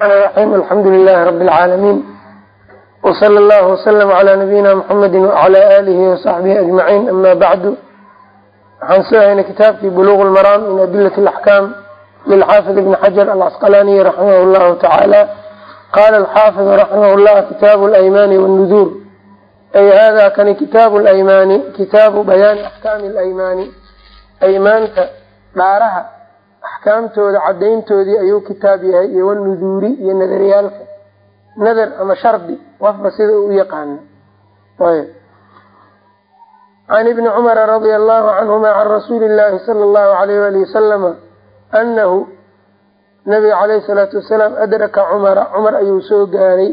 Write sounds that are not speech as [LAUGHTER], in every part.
raxim alxamdu lilahi rabi lcaalamiin wsala allahu waslama calaa nabiyina muxamedi wacala aalihi wasaxbihi ajmaciin ama bacdu waxaan soo haynay kitaabkii buluq lmaraam min adilati alaxkaam lilxaafid ibni xajar alcasqalaaniyi raximah llahu tacaala qala alxaafidu raximah llah kitaabu alaymaani wnuduur ay hada kani kitaabu laymaani kitaabu bayaani axkaami alaymaani aymaanta dhaaraha axkaamtooda cadayntoodii ayuu kitaab yahay iyo wanuduuri iyo nadariyaalka nadar ama shardi qofba sida u yaqaano. Can ibni cumara radia allahu canhuma can rasuuli llahi sala allahu alayh wali wasalama anahu nabiga caleyhi salaatu wasalaam adraka cumara cumar ayuu soo gaaray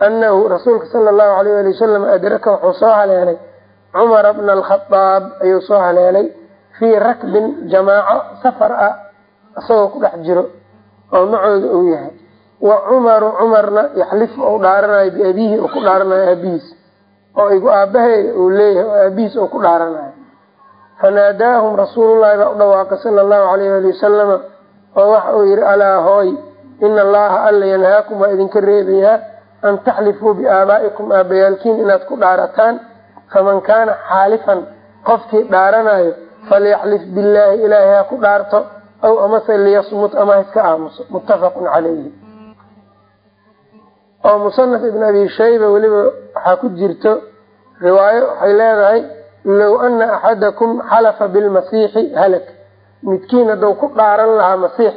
anahu rasuulka sala allahu alayh ali wasalam adraka wuxuu soo haleelay cumara bna alkhadaab ayuu soo haleelay fii rakbin jamaaco safar ah isagoo ku dhex jiro oo macooda uu yahay. Wa cumaru cumarna yaxlifu ou dhaaranayo biabiihi oo ku dhaaranayo aabihiis. Oo igu aabaheeda uu leeyahay oo aabihiis oo ku dhaaranayo. Fanaadaahum rasuulullahi baa u dhawaaqay sala allahu alayh ali wasalama oo waxa uu yihi alaa hooy ina allaha alla yanhaakum waa idinka reebayaa an taxlifuu biaabaa'ikum aabayaalkiin inaad ku dhaarataan. Faman kaana xaalifan qofkii dhaaranayo falyaxlif billaahi ilaahay ha ku dhaarto aw amase liyasmut ama iska aamuso muttafaqun calayhi oo musanaf ibn abi shayba weliba waxaa ku jirto riwaayo waxay leedahay low ana axadakum xalafa bilmasiixi halak midkiin hadduu ku dhaaran lahaa masiix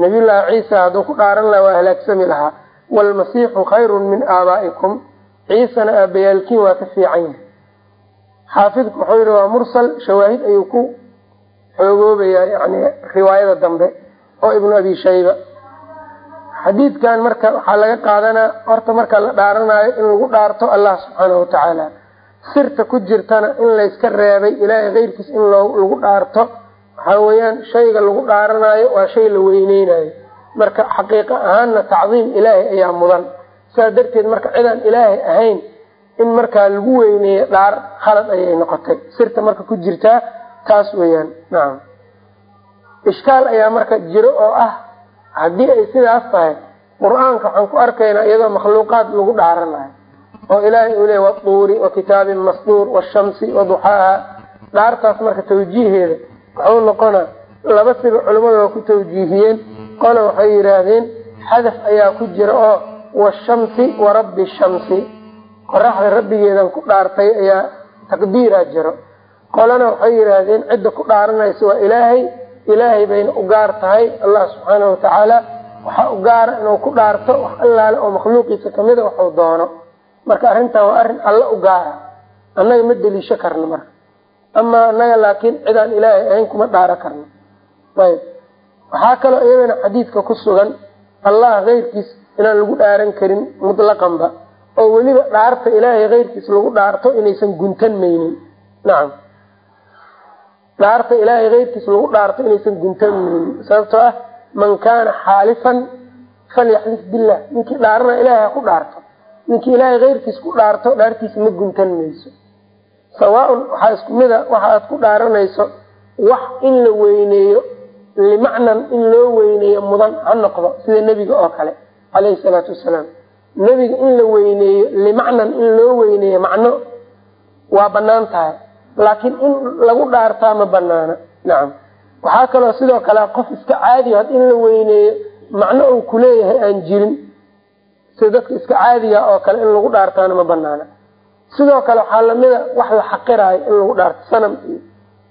nabiyullaahi ciisa hadduu ku dhaaran lahaa waa halaagsami lahaa waalmasiixu khayrun min aabaa'ikum ciisana aabayaalkiin waa ka fiican yahay xaafidku wuxuu yihi waa mursal shawaahid ayuu ku xoogoobayaa yani riwaayada dambe oo ibnu abi shayba. Xadiidkan marka waxaa laga qaadanaa horta marka la dhaaranayo in lagu dhaarto allah subxaanahu watacaala sirta ku jirtana in layska reebay ilaahay keyrkiis in lagu dhaarto. Waxaa weeyaan shayga lagu dhaaranayo waa shay la weyneynayo. Marka xaqiiqo ahaanna tacdiim ilaahay ayaa mudan. Sidaa darteed marka cidaan ilaahay ahayn in markaa lagu weyneeyo dhaar khalad ayay noqotay. Sirta marka ku jirtaa taas weeyaan nacam ishkaal ayaa marka jiro oo ah haddii ay sidaas tahay qur'aanka waxaan ku arkaynaa iyadoo makhluuqaad lagu dhaaranayo. Oo ilaahay uu leey watuuri wa kitaabin masduur washamsi waduxaaha dhaartaas marka tawjiiheeda wuxuu noqonaa laba siba culimmadu waa ku tawjiihiyeen. Qola waxay yidhaahdeen xadaf ayaa ku jira oo washamsi wa rabbi shamsi. Qoraxda rabbigeedan ku dhaartay ayaa taqdiiraa jiro qolana waxay yidhaahdeen cidda ku dhaaranaysa waa ilaahay. Ilaahay bayna u gaar tahay allah subxaana watacaala waxaa u gaara inuu ku dhaarto wax allaale oo makhluuqiisa kamida waxuu doono. Marka arrintan waa arrin alla u gaara annaga ma deliisho karno marka. Amaa annaga laakiin cidaan ilaahay ahayn kuma dhaaro karno. Ayb waxaa kaloo iyadana xadiidka ku sugan allah keyrkiis inaan lagu dhaaran karin mutlaqanba. Oo weliba dhaarta ilaahay keyrkiis lagu dhaarto inaysan guntan maynin. Nacam dhaarta ilaahay keyrkiis lagu dhaarto inaysan guntan. Maynin sababtoo ah man kaana xaalifan falyaxlif billah. Ninkii dhaarana ilahay ha ku dhaarto. Ninkii ilaahay keyrkiis ku dhaarto dhaartiisa ma guntan mayso. Sawaaun waxaa isku mida waxa aad ku dhaaranayso wax in la weyneeyo limacnan in loo weyneeyo mudan ha noqdo sida nebiga oo kale caleyhi salaatu wasalaam. Nebiga in la weyneeyo limacnan in loo weyneeyo macno waa bannaan tahay laakiin in lagu dhaartaa ma banaana nacam waxaa kaloo sidoo kale qof iska caadiyo had in la weyneeyo macno uu kuleeyahay aan jirin. Sida dadka iska caadiga oo kale in lagu dhaartaana ma banaana sidoo kale waxaa lamida wax la xaqiraayo in lagu dhaarto sanam iyo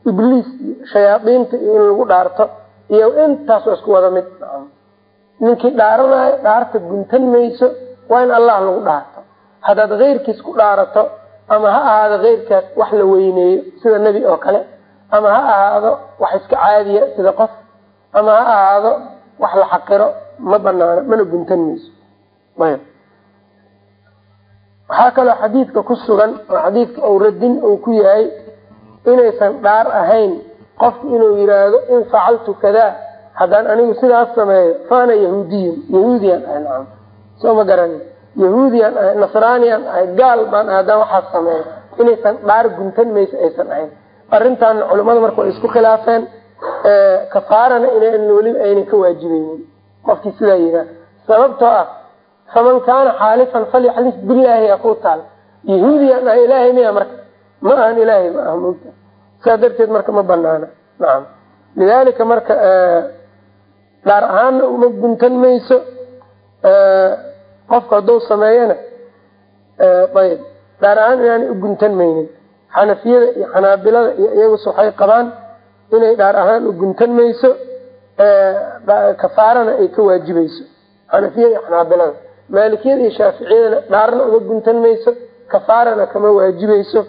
ibliis iyo shayaadiinta iyo in lagu dhaarto. Iyo intaas waa isku wada mid. Ninkii dhaaranayo dhaarta guntan mayso waa in allah lagu dhaarto. Haddaad keyrkiis ku dhaarato ama ha ahaado keyrkaas wax la weyneeyo sida nebi oo kale ama ha ahaado wax iska caadiya sida qof ama ha ahaado wax la xaqiro ma banaano mana guntan mayso. Ayb. Waxaa kaloo xadiidka ku sugan oo xadiidka ou radin uu ku yahay inaysan dhaar ahayn qofku inuu yiraahdo in facaltu kadaa haddaan anigu sidaas sameeyo faana yahuudiyun yahuudiyan ahay nacam. Soo ma garani yahuudiyan ahay nasraaniyan ahay gaal baan ahay haddaan waxaas sameeyo inaysan dhaar guntan mayso aysan ahayn. Arrintaana culimmada marka way isku khilaafeen kafaarana in weliba aynan ka waajibeynin. Qofkii sidaa yiraa sababtoo ah faman kaana xaalifan falyaxlif bilaahi yaa ku taal. Yahuudiyan ah ilaahay miya marka? Ma ahan ilaahay ma aha mogta saa darteed marka ma banaana nacam lidaalika marka dhaar ahaanna uma guntan mayso qofku hadduu sameeyana ayb dhaar ahaan inaanay u guntan maynin. Xanafiyada iyo xanaabilada iyo iyagus waxay qabaan inay dhaar ahaan u guntan mayso kafaarana ay ka waajibayso xanafiyada iyo xanaabilada. Maalikiyada iyo shaaficiyadana dhaarna uma guntan mayso kafaarana kama waajibayso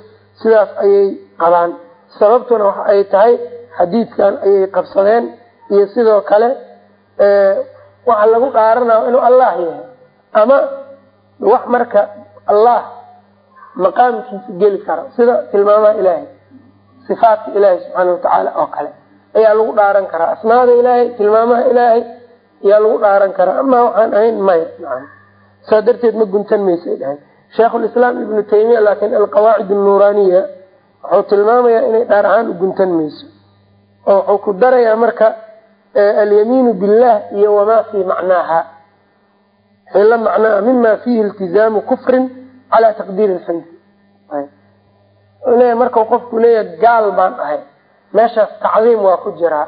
sidaas ayay qabaan. Sababtuna waxa ay tahay xadiidkan ayay qabsadeen iyo sidoo kale waxa lagu dhaaranayo inuu allah yahay ama wax marka allah maqaamkiisa geli karo sida tilmaamaha ilaahay sifaatka ilaahay subxaana watacaala oo kale ayaa lagu dhaaran karaa. Asmaada ilaahay tilmaamaha ilaahay ayaa lagu dhaaran karaa. Ama waxaan ahayn maya saa darteed ma guntan maysay dhahay. Sheikhulislaam ibnu taymiya laakiin alqawaacid annuuraaniya wuxuu tilmaamayaa inay dhaar ahaan u guntan mayso. Oo wuxuu ku darayaa marka alyamiinu billah iyo wamaa fii macnaaha la macnaa mima fiihi iltizaamu kufrin calaa taqdiiri lxinsi leeya markau qofku leeyahay gaal baan ahay meeshaas tacdiim waa ku jiraa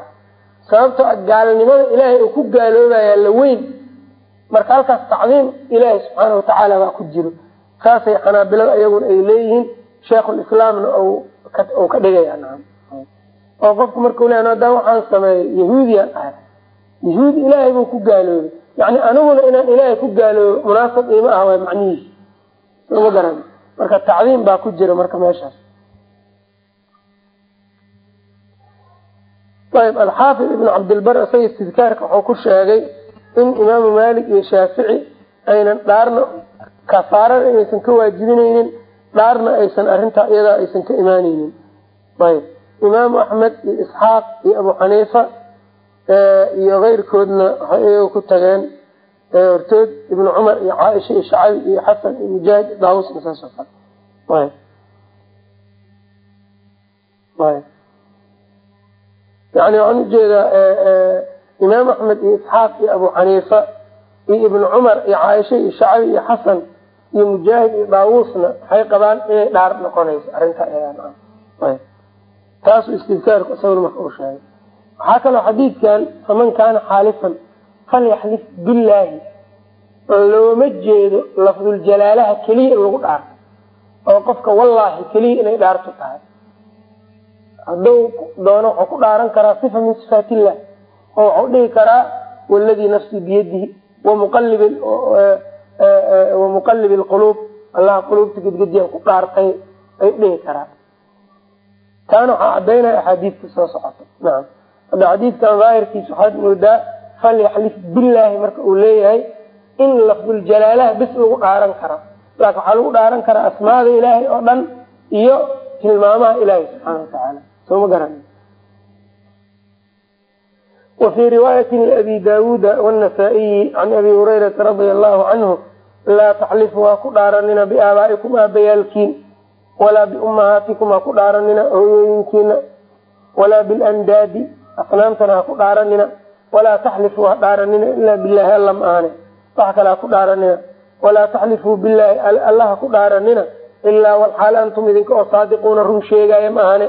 sababtoo a gaalnimada ilaahay uu ku gaaloobayaa la weyn marka halkaas tacdiim ilaahay subxaana watacaala baa ku jiro saasay xanaabilada iyaguna ay leeyihiin sheikhulislaamna uu ka dhigaya naam oo qofku markau leeya haddaan waxaan sameeyo yahuudiyaan ahay yahuudi ilaahay buu ku gaaloobay yani aniguna inaan ilaahay ku gaaloobo munaasab ima ah waa macnihiisa. Soma garan. Marka tacdiim baa ku jira marka meeshaas. Ayb alxaafid ibn cabdilbar isaga istidkaarka wuxuu ku sheegay in imaamu maalik iyo shaafici aynan dhaarna kafaarana inaysan ka waajibinaynin dhaarna aysan arintaa iyadaa aysan ka imaaneynin ayb imaamu axmed iyo isxaaq iyo abu xaniifa iyo keyrkoodna waxay iyaga ku tageen hortood ibnu cumar iyo caaisha iyo shacabi iyo xasan iyo mujaahid iyo daawusna saasoo kale. Yani waxaan u jeedaa imaam axmed iyo isxaaq iyo abu xaniifa iyo ibnu cumar iyo caaisha iyo shacabi iyo xasan iyo mujaahid iyo daawuusna waxay qabaan inay dhaar noqonayso arrintaa taasuu istidkaarku isaguna marka u sheegay waxaa kaloo xadiidkan faman kaana xaalifan falyaxlif billaahi. Oo looma jeedo lafduljalaalaha keliya in lagu dhaarto. Oo qofka wallaahi keliya inay dhaarto tahay. Hadduu doono wuxuu ku dhaaran karaa sifa min sifaat illah oo waxuu dhihi karaa waladii nafsii biyadihi wamuqalibi lquluub allaha quluubta gedgediyaan ku dhaartay ay dhihi karaa. Taana waxaa cadaynaya axaadiidka soo socota. Nacam hadda xadiidkan daahirkiisa waxaad moodaa falyaxlif billaahi marka uu leeyahay in lafduljalaalaha bis lagu dhaaran kara laakin waxaa lagu dhaaran karaa asmaada ilaahay oo dhan iyo tilmaamaha ilaahay subxaana watacaala soo ma garan. Wa fii riwaayati liabi daawuuda wanasaa-iyi can abi hurayrata radia allahu canhu laa taxlifu ha ku dhaaranina biaabaa'ikum aabayaalkiin walaa biummahaatikum ha ku dhaaranina hooyooyinkiina walaa bilandaadi asnaamtana ha ku dhaaranina. Walaa taxlifuu ha dhaaranina ilaa bilaahi alla ma ahane wax kale ha ku dhaaranina. Walaa taxlifuu bilaahi alla ha ku dhaaranina ilaa walxaal antum idinka oo saadiquuna run sheegaya ma ahane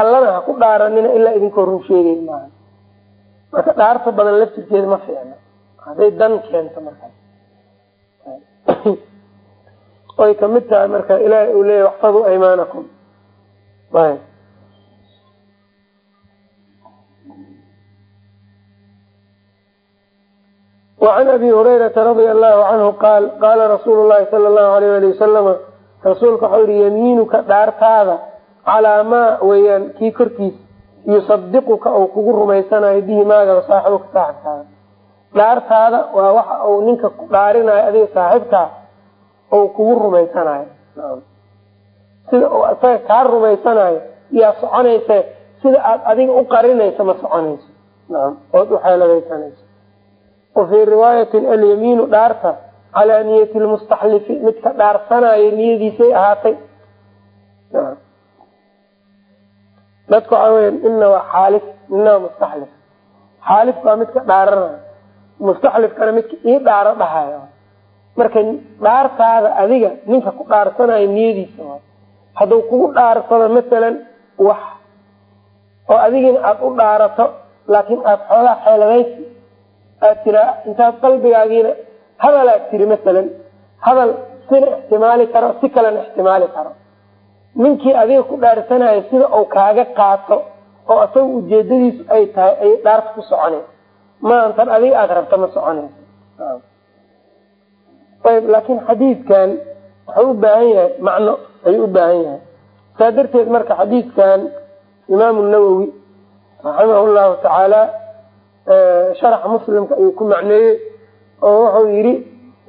allana ha ku dhaaranina ilaa idinkoo run sheegay maaha marka dhaarta badan laftirkeeda ma fiicna. Hadday dan keento markaas oy ka mid tahay marka ilaahay uu leeyahy waxfaduu aymaanakum wacan abi hurayrata radia allahu canhu qaal qaala rasuulu llahi sala allahu alayh ali wasalama rasuulka waxau yihi yamiinuka dhaartaada calaa maa weeyaan kii korkiis yusadiquka uu kugu rumaysanayo bihi maagaba saaxibuka saaxibkaada. Dhaartaada waa waxa uu ninka ku dhaarinayo adiga saaxibkaa uu kugu rumaysanayo. Sida uu isaga kaa rumaysanayo yaa soconaysa sida aad adiga u qarinayso ma soconayso. Naam. Ood uxeeladaysanayso wa riwaayatin alyamiinu dhaarta calaa niyati lmustaxlifi midka dhaarsanayo niyadiisay ahaatay. Dadka waxaa weya ina waa xaalif ina waa mustaxlif. Xaalifka waa midka dhaaranayo mustaxlifkana midka ii dhaaro dhahayo. Marka dhaartaada adiga ninka ku dhaarsanayo niyadiisa waay hadduu kugu dhaarsado masalan wax oo adigina aada u dhaarato laakiin aada xoogaa xeeladaysi aad tiraa intaad qalbigaagiina hadalaad tiri masalan hadal sina ixtimaali karo si kalena ixtimaali karo. Ninkii adiga ku dhaarsanayo sida uu kaaga qaato oo asaga ujeedadiisu ay tahay ayay dhaarta ku soconeen. Maantan adiga aada rabta ma soconayso ayb laakiin xadiidkan wuxuu u baahan yahay macno ayuu u baahan yahay. Saa darteed marka xadiidkan imaamu nawowi raximah llahu tacaala sharaxa muslimka ayuu ku macneeyey oo wuxuu yihi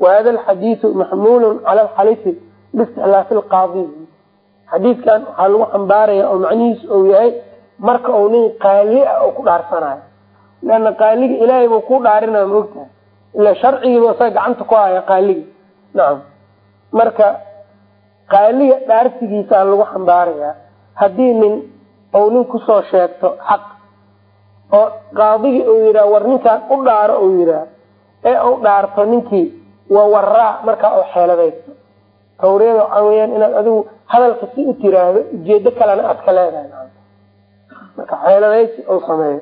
wahada alxadiidu maxmuulun cala alxalifi biistixlaafi lqaadi xadiidkan waxaa lagu xambaaraya oo macnihiisu uu yahay marka uu nin qaali ah oo ku dhaarsanayo. Leana qaaliga ilaahay buu ku dhaarinaya ma ogtahay? Ila sharcigiiba isaga gacanta ku haya qaaliga nacam marka qaaliga dhaarsigiisaa lagu xambaarayaa haddii nin ou nin ku soo sheegto xaq oo qaadigii uu yidhaha war ninkaan u dhaaro uu yidhaha ee u dhaarto ninkii waa waraa markaa oo xeeladaysto tawriyada waxaa weyaan inaad adigu hadalka si u tiraahdo ujeedo kalena aad ka leedahay marka xeeladaysi uu sameeyo.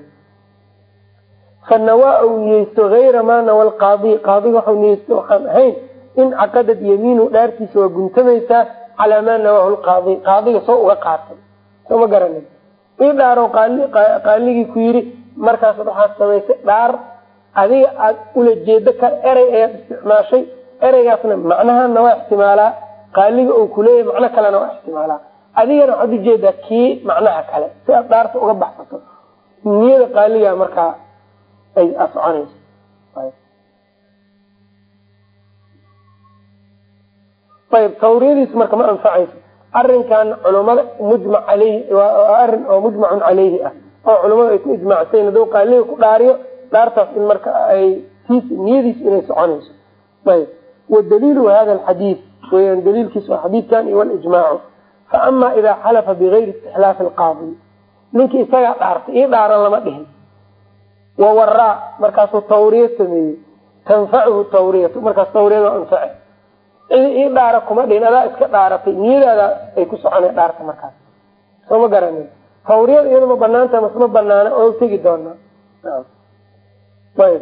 Fanawaa uu niyeysto hayra maa nawa lqaadi qaadiga waxau niyeysto waxaan ahayn in caqadad yamiinu dhaartiisa waa guntamaysaa calaa maa nawaahu lqaadi qaadiga soo uga qaatay. Soo ma garanin. Ii dhaaro qaaligii ku yidhi markaas waxaad samaysay dhaar adiga aad ula jeedo ka erey ayaad isticmaashay ereygaasna macnahana waa ixtimaalaa qaaliga uu kuleeyahy macno kalena waa ixtimaalaa adigana waxaad u jeedaa kii macnaha kale si aad dhaarta uga baxsato. Niyada qaaliga markaa ay soconayso ayb tawriyadiis marka ma anfacayso. Arinkan culumada mujmac aleyhi waa arrin oo mujmacun caleyhi ah oo culamadu ay ku ijmaacsayn haduu qaaliga ku dhaariyo dhaartaas in marka ay tiis niyadiis inay soconayso. Ayb. Wadaliilu hada alxadiid weyaan daliilkiis waa xadiidkan iyo walijmaacu fa ama idaa xalafa bigayri istixlaafi alqaadi. Ninkii isagaa dhaartay ii dhaaran lama dhihin. Wawaraa markaasuu tawriya sameeyey. Tanfacuhu tawriyatu markaas tawriyada anface cidi ii dhaara kuma dhihin adaa iska dhaaratay niyadaada ay ku soconay dhaarta markaas. Soo ma garanin tawriyada iyada ma banaanta masma banaana oo tegi doonaa ayb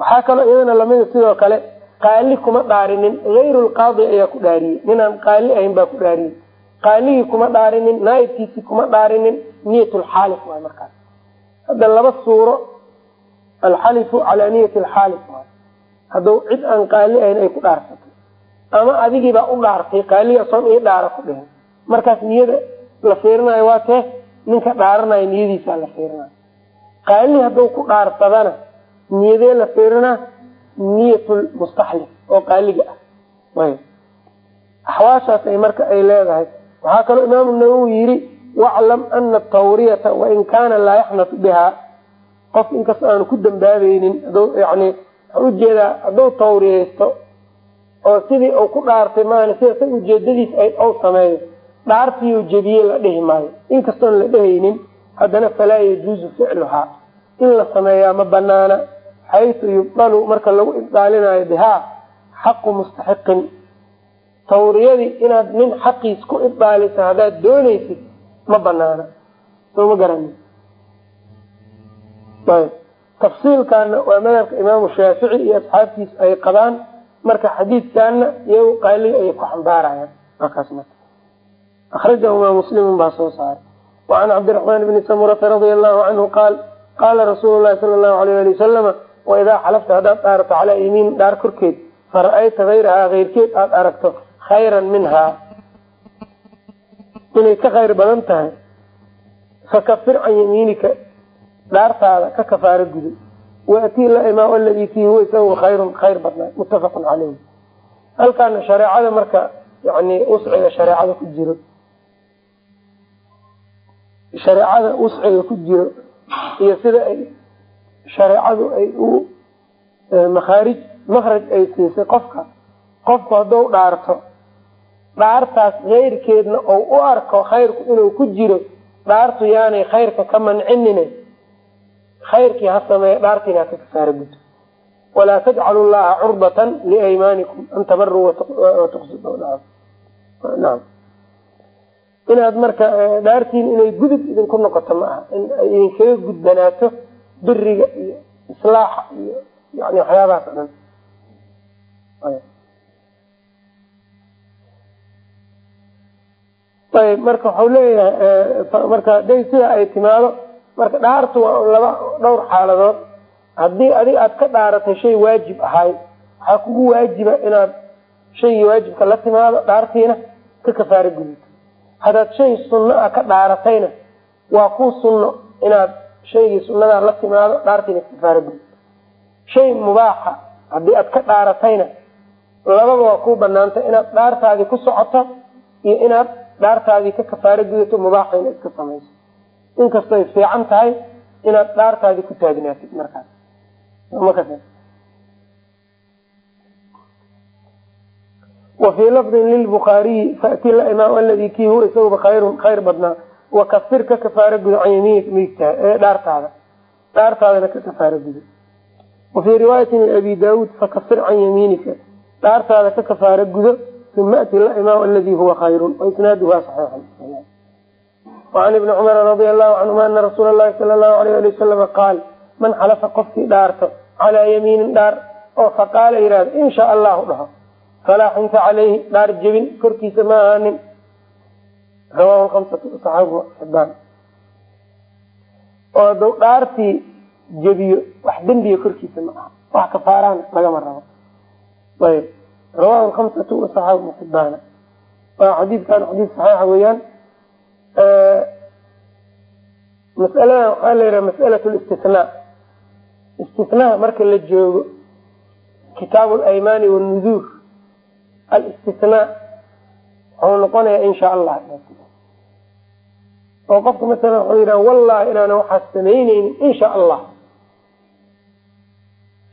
waxaa kaloo iyadana lamida sidoo kale qaali kuma dhaarinin hayru lqaadi ayaa ku dhaariyey. Ninaan qaali ahayn baa ku dhaariyey. Qaaligii kuma dhaarinin naaibkiisii kuma dhaarinin niyatulxaalif waay markaas. Hadda laba suuro alxalifu calaa niyati alxaalif waay. Hadduu cid aan qaali ahayn ay ku dhaarsato. Ama adigiibaa u dhaartay qaaliga asoon ii dhaara ku dhihin. Markaas niyada la fiirinayo waa tee ninka dhaaranayo niyadiisaa la fiirinayo qaali hadduu ku dhaarsadana niyadee la fiirinaa niyatulmustaxlif oo qaaliga ah. Axwaashaas ay marka ay leedahay. Waxaa kaloo imaamu nawowi yidhi waclam ana tawriyata wain kaana laa yaxnatu bihaa. Qof inkastoo aanu ku dambaabaynin yani waxaa u jeedaa hadduu tawriyaysto oo sidii uu ku dhaartay maana sida sa ujeedadiis ay ou sameeyo dhaartiiu jebiye la dhihi maayo. Inkastoon la dhehaynin haddana falaa yajuuzu ficluhaa. In la sameeyaa ma banaana xaytu yubdalu marka lagu ibdaalinayo bihaa xaqu mustaxiqin. Tawriyadii inaad nin xaqiis ku ibdaaliso haddaad doonaysid ma banaana soo ma garani. Tafsiilkaana waa madhabka imaamu shaafici iyo asxaabtiisa ay qabaan. Marka xadiidkaana iyagu qaaliga ayay ku xambaarayaan akrajahumaa muslimun baa soo saaray wacan cabdiraxmaan bni samurata radia allahu canhu qaal qaala rasuulu lahi sala allahu alayh ali wasalama waidaa xalafta haddaad dhaarato calaa yamiin dhaar korkeed fara-ayta hayrahaa keyrkeed aada aragto khayran minhaa inay ka khayr badan tahay fakafir can yamiinika dhaartaada ka kafaaro gudo waatii la imaa aladii fiihi huwa isagu khayrun khayr badnaa muttafaqun caleyh halkaana shareecada marka yani ku jiro shareecada usciga ku jiro iyo sida ay shareecadu ay u makhaarij makraj ay siisay qofka qofku hadduu dhaarto dhaartaas keyrkeedna ou u arko khayrku inuu ku jiro dhaartu yaanay khayrka ka mancinine khayrkii ha sameeya dhaartiina ha ka kafaaro guto walaa tajcalu llaha curdatan liaymaanikum an tabaruu watuqsituu naam inaad marka dhaartiin inay gudub idinku noqoto ma aha. Idinkaga gudbanaato biriga iyo islaaxa iyo yani waxyaabahaas dhan. Ayb. Marka waxau leeyahay marka haday sida ay timaado marka dhaartu waa laba dhowr xaaladood. Haddii adig aad ka dhaaratay shay waajib ahay waxaa kugu waajiba inaad shaygii waajibka la timaado dhaartiina ka kafaaro gudito haddaad shay sunno a ka dhaaratayna waa ku sunno inaad shaygii sunnadaa la timaado dhaartiina gudito shay mubaaxa haddii aad ka dhaaratayna lababa waa kuu banaantay inaad dhaartaadii ku socoto iyo inaad dhaartaadii ka kafaaro gudato mubaaxayna iska samayso. Inkastoy fiican tahay inaad dhaartaadii ku taagnaatid markaas wa fii lafdin lilbukhaariyi fati la imaam aladii kii huwa isaguba khayrun khayr badnaa wakafir ka kafaaro gudo can yamiinika miigtaa ee dhaartaada dhaartaadana ka kafaaro gudo wa fii riwaayati min abi daawuud fakafir can yamiinika dhaartaada ka kafaaro gudo uma ati la imaam aladii huwa khayrun waisnaaduha saxiixun wacan ibni cumara radia allahu canhuma ana rasuula lahi sala allahu alayh ali wasalama qaal man xalafa qofkii dhaarto calaa yamiinin dhaar oo faqaala yihahdo in sha allahu dhaho falaa xinta caleyhi dhaar jebin korkiisa ma ahaanin rawahu lkamsatu saxaabu xibaan oo aduu dhaartii jebiyo wax dembiga korkiisa ma aha wax kafaaraan lagama rabo ayb rawahu lkamsatu wasaxaabu xibaana waa xadiidkan xadiid saxiixa weeyaan masaladan waxaa la yidhaha masalat listinaa istinaa marka la joogo kitaabu alaymaani wanuduur alistinaa wuxuu noqonayaa insha allah oo qofka masalan wuxuu yidhaha wallahi inaana waxaas samayneynin insha allah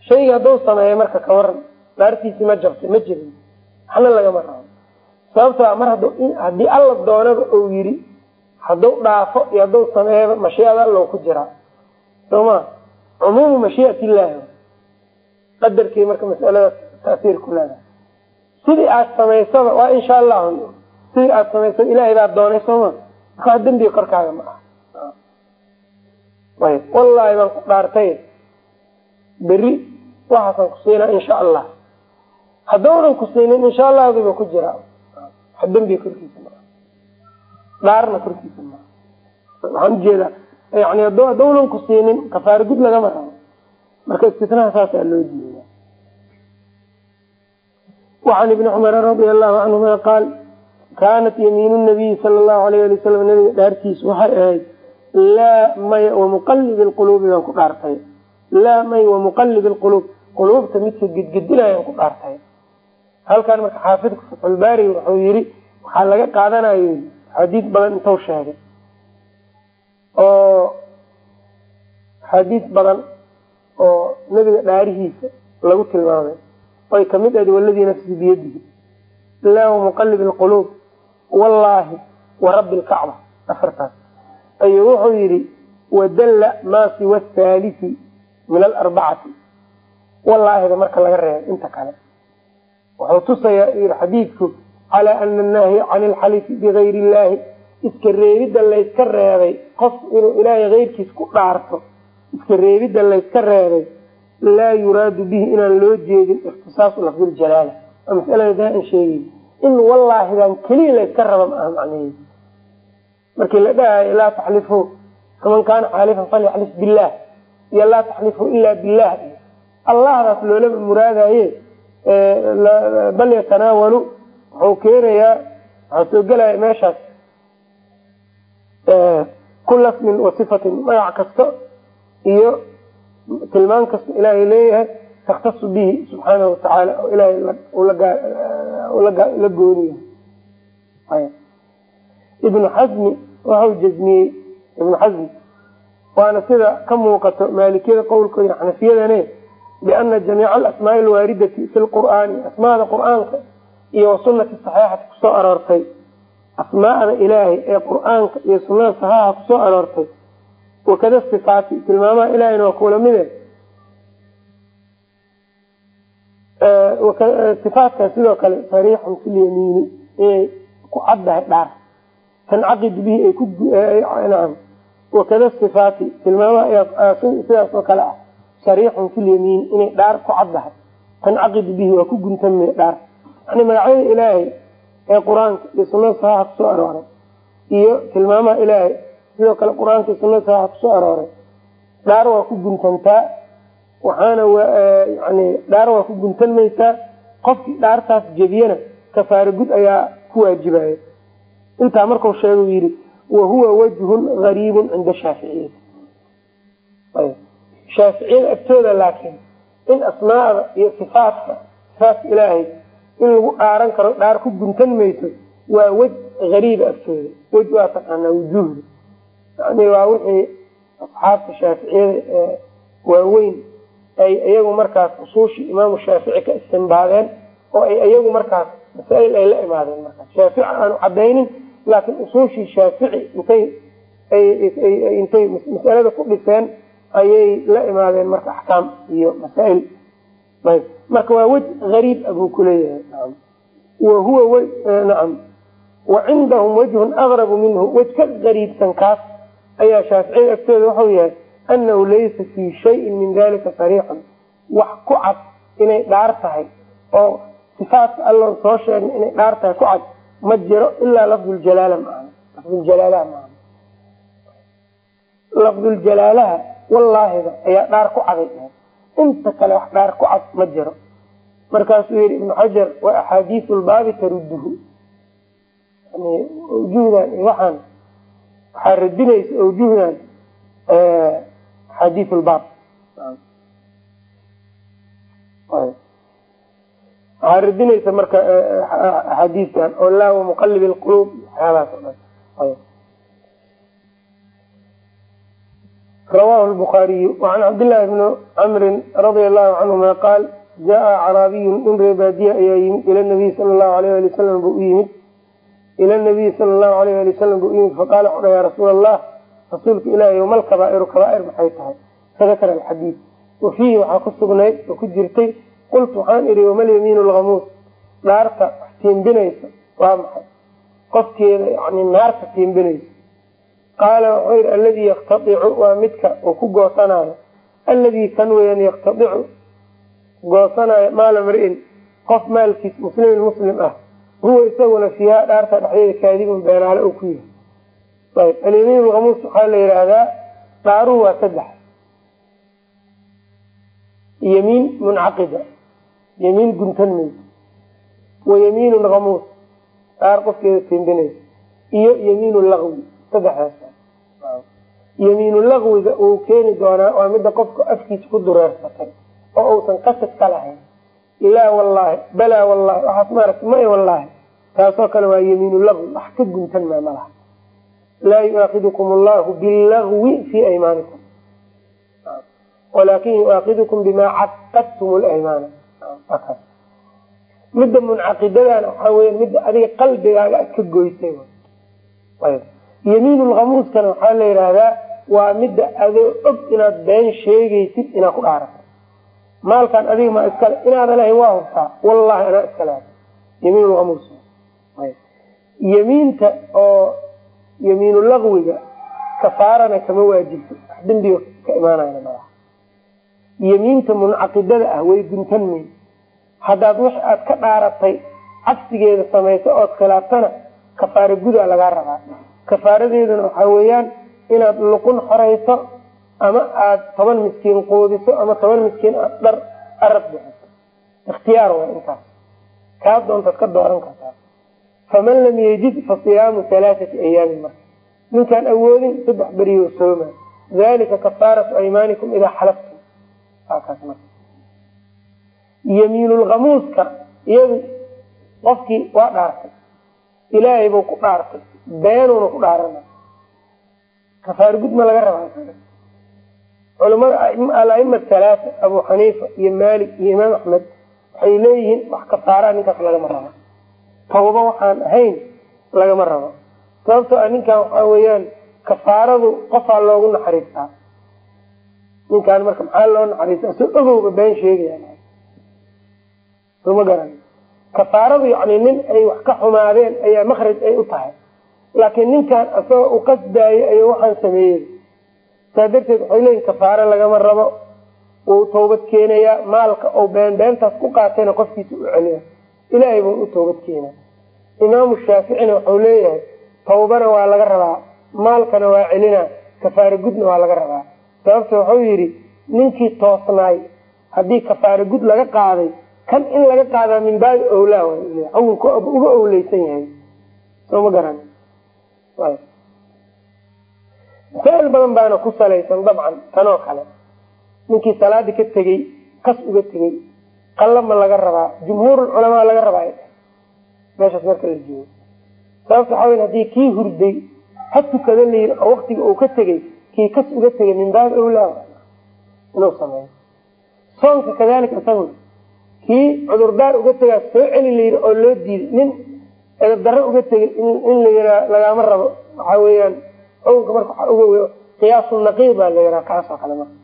shayga hadduu sameeya marka ka waran dhaartiisii ma jabtay ma jirin. Waxna lagama rabo. Sababtoa mar haddii alla doonaba uu yidhi hadduu dhaafo iyo hadduu sameeyaba mashiicada allow ku jiraa soo ma cumuumu mashiicat illaahi qadarkii marka masalada tasiir ku leedahay sidii aad samaysaba waa insha allahu sidii aad samaysaba ilaahay baa doonay sooma marka dembiga korkaaga ma aha. Ayb wallaahi baan ku dhaartay. Beri waxaasaan ku siinaa insha allah haddaunan ku siinin insha allahduba ku jiraa wax dembiga korkiisa ma aha. Dhaarna korkiisa ma waxaan u jeedaa yani haddaunan ku siinin kafaara gud lagama rabo. Marka istitnaha saasaa loo diiya wacan ibni cumara radia allahu canhuma qaal kaanat yamiinu nabiyi sala allahu alayh ali wasalam nabiga dhaartiisu waxay ahayd laa may wamuqalibi lquluubi baan ku dhaartay laa may wamuqalibi lquluub quluubta midka gedgedinayaan ku dhaartay halkan marka xaafidka fatxulbaari wuxuu yihi waxaa laga qaadanayo xadiid badan intuu sheegay oo xadiid badan oo nebiga dhaarihiisa lagu tilmaamay oy ka mid ahayd waladii nafsi biyadihi laa wamuqalib lquluub wallaahi warabbi lkacba afartaas. Ayuu wuxuu yihi wadalla maa siwa thalisi min alarbacati wallaahida marka laga reebay inta kale. Wuxuu tusayaa yii xadiidku calaa ana annahya can ilxalifi bigayr illahi iska reebidda layska reebay qof inuu ilaahay keyrkiis ku dhaarto iska reebidda layska reebay laa yuraadu bihi inaan loo jeedin ikhtisaasu lafdiljalaala waa masalada daa an sheegay. In wallaahidan keliya layska raba ma aha macnaheedu. Markii la dhahayo laa taxlifu faman kaana xaalifan falyaxlif billah iyo laa taxlifu ila billah iyo allahdaas loolama muraadaye bal yatanaawalu wuxuu keenayaa waxaa soo gelaya meeshaas kula smin wa sifatin magac kasta iyo tilmaan kasta ilaahay leeyahay takhtasu bihi subxaanahu watacaala oo ilaahay la gooniyahay ibnu xasmi waxau jasmiyey ibnu xasmi waana sida ka muuqato maalikiyada qowlkooda xanafiyadane biana jamiica alasmaai alwaaridati fi lqur'aani asmaada qur'aanka iyo wasunati saxiixati ku soo aroortay. Asmaada ilaahay ee qur'aanka iyo sunada saxiixa ku soo aroortay wakada sifaati tilmaamaha ilahayna waa kuula mide sifaatkaas sidoo kale sariixun fi lyamiini inay ku caddahay dhaar tancaqid bihi ay kunacam wakada sifaati tilmaamaha sidaas oo kale ah sariixun fi lyamiini inay dhaar ku caddahay tancaqid bihi waa ku guntame dhaar yani magacyada ilaahay ee qur'aanka iyo sunada saxiixa ku soo arooray iyo tilmaamaha ilaahay sidoo kale qur'aanka sunada saxiixa ku soo arooray. Dhaar waa ku guntantaa waxaana yani dhaar waa ku guntan maysaa qofkii dhaartaas jebiyana kafaare gud ayaa ku waajibaya intaa marku sheega yidhi wahuwa wajhun gariibun cinda shaaficiyati shaaficiyada agtooda laakiin in asmaada iyo sifaatka sifaatka ilaahay in lagu dhaaran karo dhaar ku guntan mayso waa wej gariiba agtooda. Wej waa taqaanaa wujuhda yani waa wixii asxaabta shaaficiyada ee waaweyn ay iyagu markaas usuushii imaamu shaafici ka istimbaadeen oo ay iyagu markaas masaa'il ay la imaadeen markaas. Shaafici aanu cadaynin laakiin usuushii shaafici intay intay masalada ku dhiseen ayay la imaadeen marka axkaam iyo masaa'il. Ayb. Marka waa wej gariib a buu kuleeyahay wa huwa nacam wa cindahum wejhun aqrabu minhu. Wej ka gariibsan kaas ayaa shaaficiyada agtooda waxau yahay anahu laysa fii shayin min dalika sariixun wax ku cad inay dhaar tahay oo sifaatka allon soo sheegna inay dhaar tahay ku cad ma jiro ilaa lafduljalaala maaha lafduljalaalaha maaha lafduljalaalaha wallaahida ayaa dhaar ku caday dhahay. Inta kale wax dhaar ku cad ma jiro. Markaasuu yihi ibnu xajar wa axaadiisu lbaabi taruduhu yani awjuhdan iyo waxaan waxaa radinaysa awjuhdan axaadiis lbaab. Waxaa radinaysa marka axaadiistan oo laa wamuqalib lquluub waxyaabahaas o dhan. Rawahu lbukhaariyu wacan cabdillahi bni camrin radia allahu canhuma qaal jaa acraabiyun in reebaadiya ayaa yimid ila nabiyi sala allahu alayh ali wasalam buu u yimid ila nabiyi sala allahu alayh ali wasalam buu u yimid faqaala wuxu ya rasuula allah rasuulka ilaahi mal kabaa'iru kabaair maxay tahay fadakara alxadiid wa waxaa ku sugnayd oo ku jirtay qultu waxaan idhi wamal yamiinu lhamuus dhaarta wax tiimbinaysa waa maxay qofkeeda yani naarta tiimbinaysa qaala wuxuu yidhi alladii yaktadicu waa midka uu ku goosanayo alladii kan weyan yaktadicu goosanayo maala mri-in qof maalkiis muslimin muslim ah huwa isaguna fiiha dhaarta dhexdeeda kaadibun beenaale uu ku yahay ayb alyamiin lhamuus waxaa la yidhaahdaa dhaaruhu waa saddex. Yamiin muncaqida yamiin guntan wa yamiinun hamuus dhaar qofkeeda tiimbinaysa iyo yamiinu lagwi saddexdaas. Yamiinu lagwiga uu keeni doonaa waa midda qofka afkiisa ku dureersatay oo uusan qasad ka lahayn laa wallaahi balaa wallahi waxaas maaragta may wallaahi. Taasoo kale waa yamiinu lagwi wax ka guntan maa malaha. Laa yuaakidukum allahu billagwi fii aymaanikum walakin yuaakidukum bimaa caqadtum laymaana midda muncaqidadana waxaa weya midda adiga qalbigaaga aad ka goysay yamiin lhamuuskana waxaa la yidhaahdaa waa midda adoo og inaad been sheegaysid inaad ku dhaarato maalkan adiga ma iskale inaadan lahayn waa hubtaa wallahi anaa iskale. Yamiin lhamuus yamiinta oo yamiinu lagwiga kafaarana kama waajibto wax ka imaanayna malaha yamiinta muncaqidada ah way guntan mayn haddaad wix aad ka dhaaratay cagsigeeda samayso ood khilaaftana kafaara gudaa lagaa rabaa. Kafaaradeeduna waxaa weeyaan inaad luqun xorayso ama aad toban miskiin quudiso ama toban miskiin aad dhar arab bixiso ikhtiyaar waa intaas. Kaa doontaad ka dooran kartaa. Faman lam yajid fa siyaamu halaaati ayaamin marka. Ninkaan awoodin saddex beriyo sooma dalika kafaaratu aymaanikum idaa xalaftum. Kaas marka. Yamiinulhamuuska iyadu qofkii waa dhaartay. Ilaahay buu ku dhaartay. Beenuuna ku dhaarana. Kafaar laga rabaa culamada alaima halaata abu xaniifa iyo maalik iyo imaam axmed waxay leeyihiin wax kafaaraa ninkaas lagama rabo. Tawba waxaan ahayn lagama rabo. Sababtoo ah ninkan waxaa weeyaan kafaaradu qofaa loogu naxariistaa. Ninkaan marka maxaa loo naxariistaa? So ogowba been sheegaya soma garan. Kafaaradu yani nin ay wax ka xumaadeen ayaa makraj ay u tahay. Laakiin ninkan asagoo u qasdaayo ay waxaan sameeyey saa darteed waxay leeyihiin kafaaro lagama rabo. Wuu toobad keenayaa maalka ou been beentaas ku qaatayna qofkiisa u celiya ilaahay buu u toobad keenaa. Imaamu shaaficina wuxuu leeyahay tawbana waa laga rabaa maalkana waa celinaa kafaaro gudna waa laga rabaa. Sababta wuxuu yidhi ninkii toosnaay haddii kafaaro gud laga qaaday kan in laga qaadaa min baabi owlaa uga owleysan yahay. Soo ma garan masaa'il badan baana ku salaysan dabcan tanoo kale. Ninkii salaadii ka tegey kas uga tegey qalla ma laga rabaa jumhuurulculamaa laga rabaa meeshaas marka la joogo. Sababta waxaa wey haddii kii hurday ha tukada layiri oo waktiga uu ka tegey kii kas uga tegay min baabi owlaa inuu sameeyo. Soonka kadalika isaguna kii cudurdaar uga tegaa soo celi layiri oo loo diiday nin edabdarro uga tegay in la yiraa lagama rabo waxa weeyaan xukunka marka waxa uga qiyaasu naqiid baa la yiraa kaasoo kale marka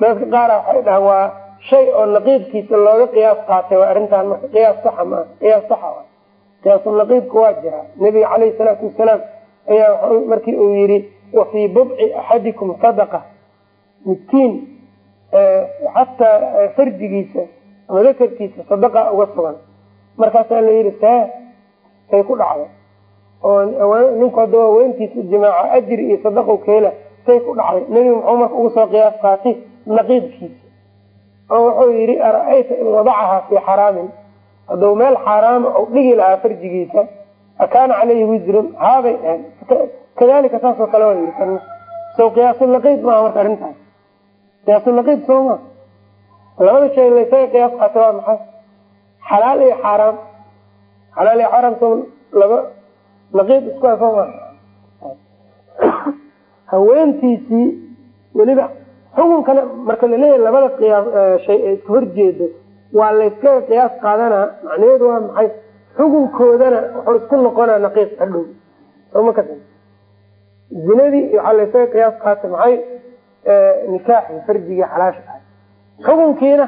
dadka qaara waxay dhahaan waa shay oo naqiidkiisa looga qiyaas qaatay waa arrintan marka qiyaas saxa maa qiyaas saxa wa qiyaasu naqiidka waa jiraa nabiga caleyhi salaatu wasalaam ayaa markii uu yihi wa fii budci axadikum sadaqa. Midkiin xataa farjigiisa ama dakarkiisa sadaqa uga sugan. Markaasaa la yihi see say ku dhacday oo ninku hadaba weyntiisa jimaaca ajri iyo sadaqo keela say ku dhacday. Nebigu muxuu marka uga soo qiyaas qaatay naqiidkiisa oo wuxuu yihi ara-ayta in wadacahaa fii xaraamin? Hadduu meel xaaraama ou dhigi lahaa farjigiisa akaana caleyhi wisrun haabay dhaheen kadalika saasoo kale waa yii sow qiyaasulaqiid maaha marka arrintaas. Qiyaasulaqiid soo maa labada shay laysaga qiyaas qaata waa maxay? Xalaal iyo xaaraam xalaal iyo xaaraam so laba naqiid isku soo maa haweentiisii weliba xukunkana marka la leeyahay labada qiyaas shay ee iska horjeedo waa layskaga qiyaas qaadanaa. Macnaheedu waa maxay? Xukunkoodana wuxuu isku noqonaa naqiid hadhow. Soma ka zinadii waxaa laysaga qiyaas qaatay maxay? Nikaaxi farjigii xalaasha ahay xukunkiina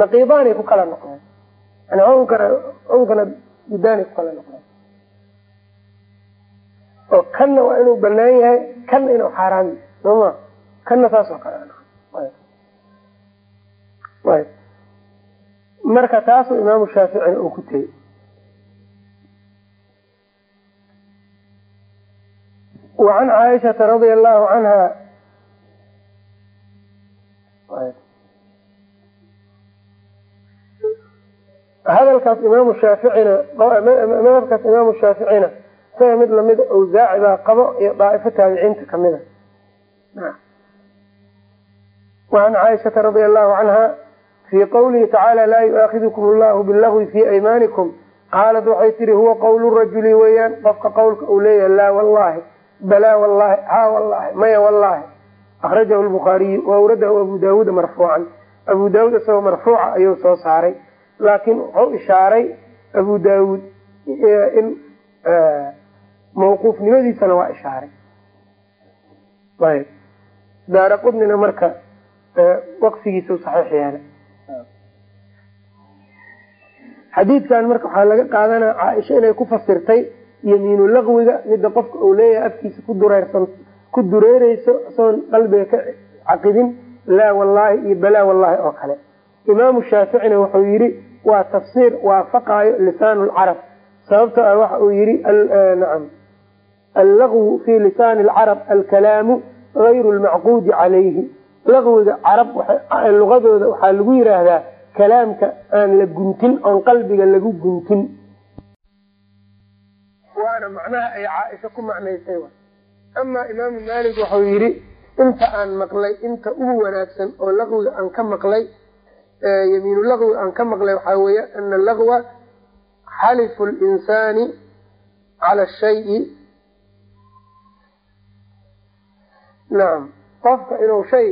naqiidaanay ku kala noqdeen yani xukunkana xukunkana gudaanay ku kala noqdeen oo kanna waa inuu banaan yahay kanna inuu xaaraam yahay. Sooma kanna saasoo kale marka taasuu imaamu shaaficina uu ku tegey. Wacan caaishata radia allahu canha hadalkaas imaamu shaaficina madhabkaas imaamu shaaficina isaga mid lamida awsaaci baa qabo iyo daaifo taabiciinta kamida wacan caaishata radia allahu canha fii qawlihi tacaala laa yuaakidukum allahu bilagwi fii aymaanikum qaalat waxay tihi huwa qawlu rajuli weeyaan. Qofka qowlka uu leeyahay laa wallahi balaa wallahi haa wallahi maya wallahi akhrajahu lbukhaariyu waawradahu abu daawuuda marfuucan. Abu daawuud isagoo marfuuca ayuu soo saaray. Laakiin wuxuu ishaaray abu daawuud in mawquufnimadiisana waa ishaaray. Ayb daara qudnina marka waqfigiisa saxiix yeela xadiidkan marka waxaa laga qaadanaa caaisha inay ku fasirtay yamiinu laqwiga midda qofka uu leeyahay afkiisa ku dureersan ku dureereyso isagoon qalbiga ka caqidin laa wallahi iyo balaa wallahi oo kale. Imaamu shaaficina wuxuu yidhi waa tafsiir waafaqaayo lisaan lcarab sababto ah waxa uu yihi nacam allagwu fi lisaani lcarab alkalaamu gayru lmacquudi calayhi. Laqwiga carab lugadooda waxaa lagu yiraahdaa kalaamka aan la guntin oon qalbiga lagu guntin. Waana macnaha ay caaisha ku macnaysay amaa imaamu maalik wuxuu yidhi inta aan maqlay inta ugu wanaagsan oo laqwiga aan ka maqlay yamiinu laqwiga aan ka maqlay waxaa weeye ana laqwa xalifu linsaani cala shayi nacam qofka inuu shay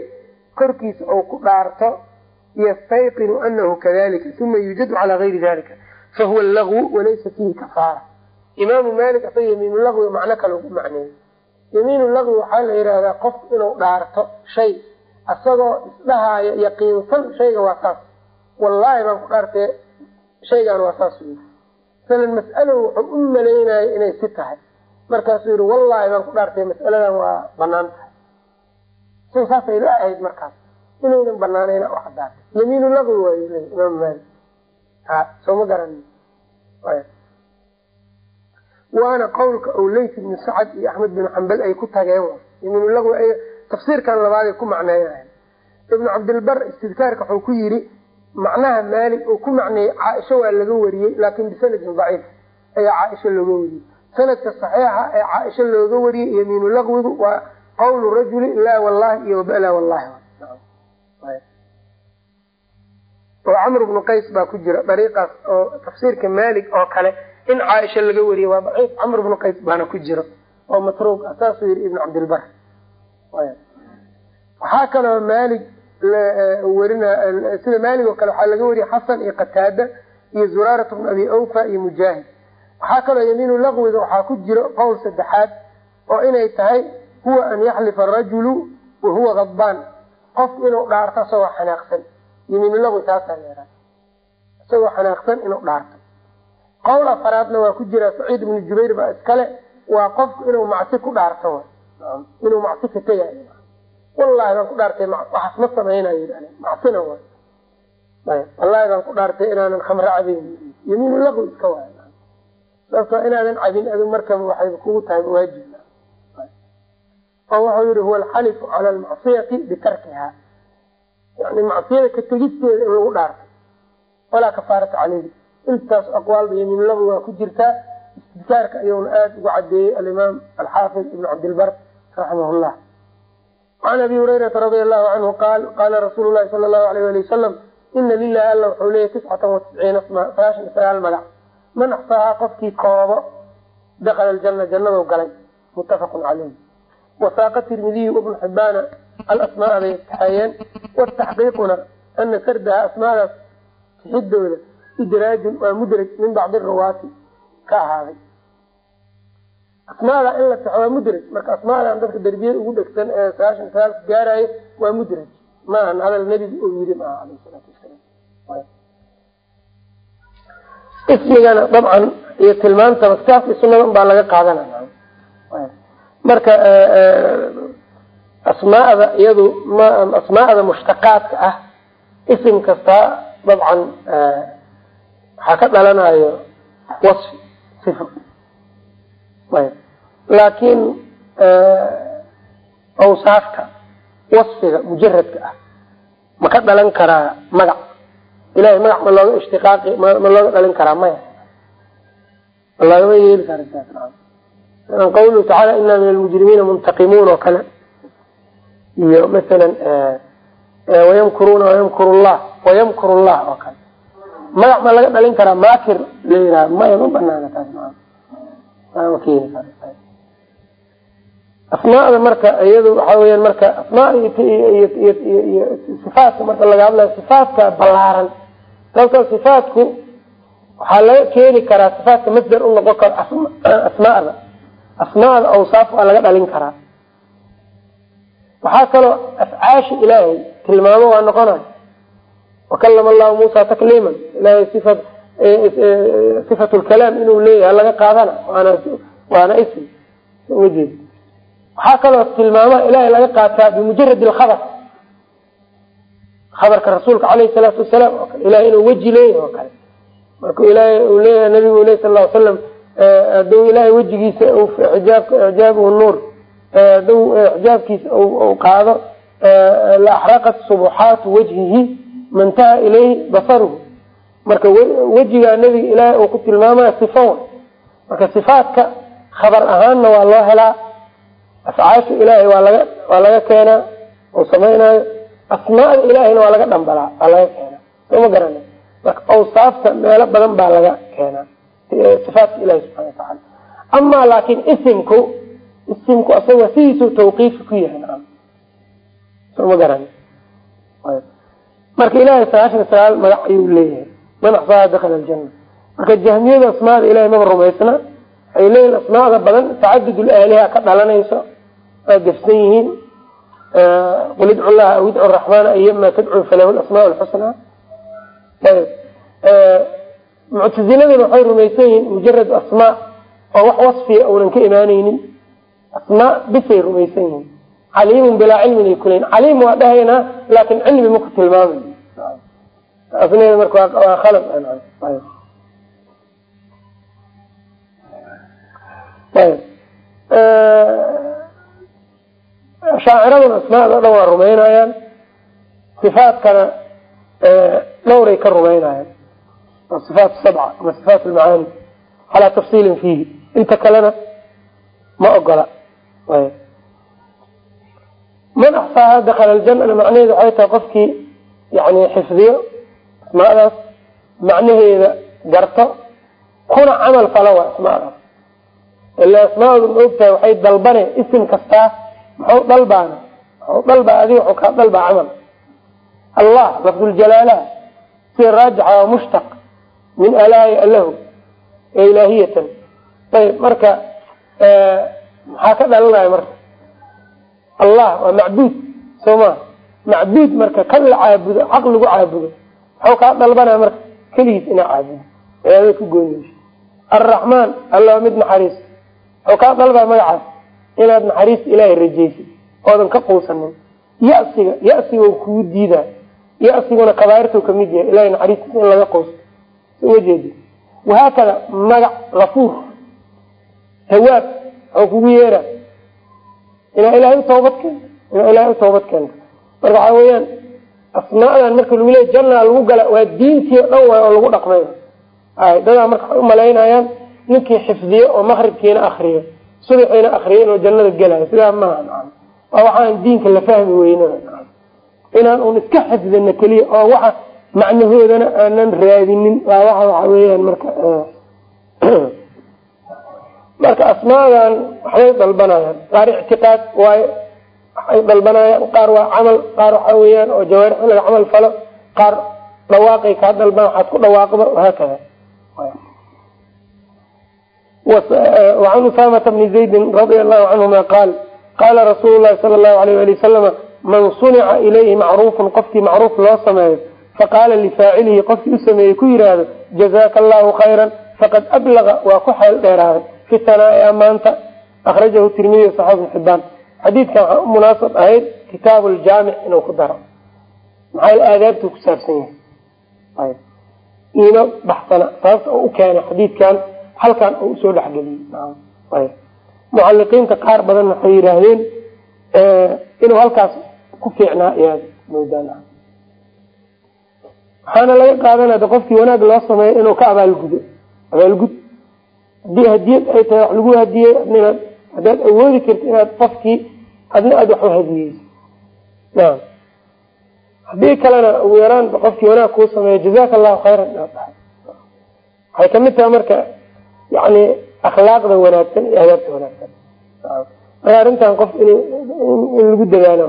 korkiisa ou ku dhaarto yastayqinu anahu kadalika uma yuujadu calaa gayri dalika fahuwa lagwu walaysa fiihi kafaara. Imaamu malik asaga yamiinu laqwiga macno kale ugu macneeyey. Yamiinu laqwi waxaa la yidhaahdaa qofku inuu dhaarto shay asagoo isdhahaayo yaqiinsan shayga waa saas. Wallaahi baan ku dhaartee shaygaan waa saas yii masalan mas'alo wuxuu u malaynayay inay si tahay. Markaasuu yihi wallaahi baan ku dhaartay mas'aladan waa bannaan tahay say saasay la ahayd markaas inaynan banaanayna u cadaatay yamiinu laqwi waayu le imaam maalik. Ha soo ma garani waana qawlka ou leyt ibnu sacad iyo axmed bin xambal ay ku tageen yamiinu laqwi ay tafsiirkan labaaday ku macneeyahay ibnu cabdilbar istidkaarka wuxuu ku yiri macnaha maalik uu ku macneeyey caaisha waa laga wariyey laakin bisanadin daciif ayaa caaisha looga wariyey. Sanadka saxiixa ee caaisha looga wariyey yamiinu laqwigu waa qawlu rajuli laa wallahi iyo wabala wallahi oo camr bnu qays baa ku jira dariiqaas oo tafsiirka maalik oo kale in caaisha laga wariyey waa daciif camr bnu qays baana ku jiro oo matruuq ah saasuu yihi ibnu cabdilbar waxaa kaloo maalik werina sida maalik oo kale waxaa laga wariyey xasan iyo qataada iyo zuraarat bnu abi awfa iyo mujaahid waxaa kaloo yamiinu laqwiga waxaa ku jiro qowl saddexaad oo inay tahay huwa an yaxlifa arajulu wa huwa kadbaan qofku inuu dhaarto isagoo xanaaqsan. Yamiinu laqwi taasaa leeraa isagoo xanaaqsan inuu dhaarto. Qowl afaraadna waa ku jira saciid ibnu jubayr baa iskale waa qofku inuu macsi ku dhaarto inuu macsi ka tegay. Wallahi baan ku dhaartay waxaas ma samaynayo macsina wa wallahi baan ku dhaartay inaanan khamre cabin. Yamiinu laqwi iska waay. Sababtoo inaadan cabin adu markaba waxay kugu tahay waajib oo wuxuu yihi huwa alxalifu cala almacsiyati bitarkiha yani macsiyada ka tegisteeda in lagu dhaarto. Walaa kafaarata caleyhi intaas aqwaalba yamiinu laqwi waa ku jirtaa istidkaarka ayuuna aada ugu cadeeyey alimaam alxaafid ibn cabdilbar raximah llah an abi hurayrata radia allahu canhu qaal qaala rasuulu lahi sala allahu alayh ali wasalam ina lilahi alla wuxuu leeyahy tiscatan wa tisciina sagaashan iyo sagaal magac. Man axsaahaa qofkii koobo dakala aljana jannadu galay muttafaqun caleyh wasaaqa tirmidiyu ibnu xibaana alasmaaa bay taxeeyeen wataxqiiquna ana sardaha asmaadaas tixidooda idraajun waa mudraj min bacdi ruwaati ka ahaaday asmaada in la taxo waa mudraj marka asmaadan dadka derbiyada ugu dhegsan ee sagaashan sagaalka gaarayo waa mudraj maahan hadal nebiga oo yiri maaha aleyh salaatu wasalaam ismigana dabcan iyo tilmaantaba kitaabkii sunada un baa laga qaadanaya marka asmaada iyadu ma asmaada mushtaqaadka ah isim kastaa dabcan waxaa ka dhalanayo wasfi sifo. Laakiin awsaafta wasfiga mujaradka ah ma ka dhalan karaa magac. Ilahay magac ma looga ishtiqaaqi ma looga dhalin karaa maya. Lagama yeeli kara qawluhu tacaala ina min almujrimiina muntaqimuun oo kale. Iyo masalan wayamkuruuna wayamkuru llah wayamkuru llah oo kale. Magac ma laga dhalin karaa maakir la yiraha maya ma banaana taas ma keeni kara asmaada marka iyadu waxa weyaan marka asmaa iyo sifaatka marka laga hadlayo sifaatka ballaaran sababtoo sifaatku waxaa laga keeni karaa sifaatka karo asmaada asmaada awsaaf waa laga dhalin karaa. Waxaa kaloo afcaasha ilaahay tilmaamo waa noqonayo wakalama allahu muusa takliiman ilahay sifa sifat lkalaam inuu leeyahay laga qaadana waana waana ism. Uma jeed waxaa kaloo tilmaamaha ilahay laga qaataa bimujarad alkhabar. Khabarka rasuulka caleyhi salaatu wasalaam oo kale ilahay inuu weji leeyahay oo kale. Markuu ilahay uu leeyahay nabigu ley sal ly slam haduu ilahay wejigiisa ijaab ixjaabuhu nuur haduu xijaabkiisa u qaado la axraqat subuxaatu wajhihi mantaha ilayhi basaruhu. Marka wejigaa nebiga ilaahay uu ku tilmaamaya sifo marka sifaatka khabar ahaanna waa loo helaa. Afcaasha ilaahay waa laga waa laga keenaa uu samaynayo asmaada ilaahayna waa laga dhambalaa waa laga keenaa. Soo ma marka awsaafta meelo badan baa laga keenaa sifaatka ilahi subxana watacaala amaa laakin isimku isimku asaga sidiisuu tawqiifi ku yahay naam soo ma garana marka ilahay sagaashan sagaal magac ayuu leeyahay man axsaaha dakala aljana marka jahmiyada asmaada ilahay maba rumaysna waxay leeyihiin asmaada badan tacadud laaliha ka dhalanayso waa gefsan yihiin qul idcu llaha aw idcu raxmaana ayama tadcuu falahu lasmaa lxusnaa muctaziladuna waxay rumaysan yihiin mujarad asmaa oo wax wasfiya uunan ka imaaneynin asmaa bisay rumaysan yihiin. Caliimun bilaa cilmin ay caliim waa dhahaynaa laakin cilmi maku tilmaamay. Asneeda marka waa khalad. Ayb. Shaaciraduna asmaada o dhan waa rumaynayaan. Sifaatkana dhowray ka rumaynayaan sifaat sabca ama sifaat lmacaani calaa tafsiilin fiihi inta kalena ma ogola man axsaaha dakala aljanana macnaheedu waxay tahay qofkii yani xifdiyo asmaadaas macnaheeda garto kuna camal fala waa asmaadaas ila asmaadu ma ogtahay waxay dalbane isim kastaa maxuu dalbaana maxuu dalbaa adiga waxuu kaa dalbaa camal allah lafduljalaalaha sida raajixa waa mushtaq min alahu ee ilaahiyatan. Ayb marka maxaa ka dhalanaya marka? Allah waa macbuud soo ma macbuud marka kan la caabudo xaq lagu caabudo maxuu kaa dalbanaya marka keligiis inaa caabudo cibaadada ku gooniyeysho arraxmaan alla mid naxariis wuxuu kaa dalbaa magacaas inaad naxariista ilaahay rajaysid oodan ka quusanin yasiga yasiga kugu diidaa yasiguna kabaairtu ka mid yahay ilahay naxariistiisa in laga quusto soma jeedi wahaakada magac kafuur tawaab oo kugu yeera. Inaa ilahay u toobad keento inaa ilahay u toobad keento marka waxaa weeyaan asmaadan marka lagu leey janna lagu gala waa diintii o dhan waay oo lagu dhaqmay. Ay dadaa marka waxay umalaynayaan ninkii xifdiyo oo makribkiina akriyo subaxiina akriyo inuu jannada gelayo sidaa maaha waa waxaan diinka la fahmi weynada naam inaan un iska xifdino keliya oo waxa macnahoodana aanan raadinin. Waa waxa weeyaan marka [CLEARS THROAT] marka asmaadan waxbay dalbanayaan. Qaar ictiqaad waayo waxay dalbanayaan. Qaar waa camal qaar waxa weeyaan oo jawaarix in laga camal falo. Qaar dhawaaqay kaa dalban waxaad ku dhawaaqdo wahaakada wacan usamata bni zaydin radia allahu canhuma qaal qaala rasuulu lahi sala allahu alayh ali wasalama man sunica ilayhi macruufun qofkii macruuf loo sameeyo faqaala lifaacilihi qofkii u sameeyey ku yidhaahdo jazaka allahu khayran faqad ablaga waa ku xeel dheeraaday fi sanaa'i amaanta akhrajahu tirmidiy saxaab bn xibaan xadiidkan waxaa u munaasab ahayd kitaabu ljaamic inuu ku daro maxaa aadaabtuu ku saabsan yahay iima baxsana sababta u keenay xadiidkan halkan uu u soo dhexgeliyey mucaliqiinta qaar badan waxay yidhaahdeen inuu halkaas ku fiicnaa ayaad moodaan waxaana laga qaadanaya qofkii wanaag loo sameeyo inuu ka abaalgudo. Abaalgud haddii hadiyad ay tahay wax lagu hadiyey inaad haddaad awoodi karti inaad qofkii adna aada wax u hadiyeyso naam. Haddii kalena ugu yaraan qofkii wanaag kuu sameeyo jazaka allahu khayran inaad dhahay waxay ka mid tahay marka yani akhlaaqda wanaagsan iyo adaabta wanaagsan. Marka arrintan qof in lagu dadaalo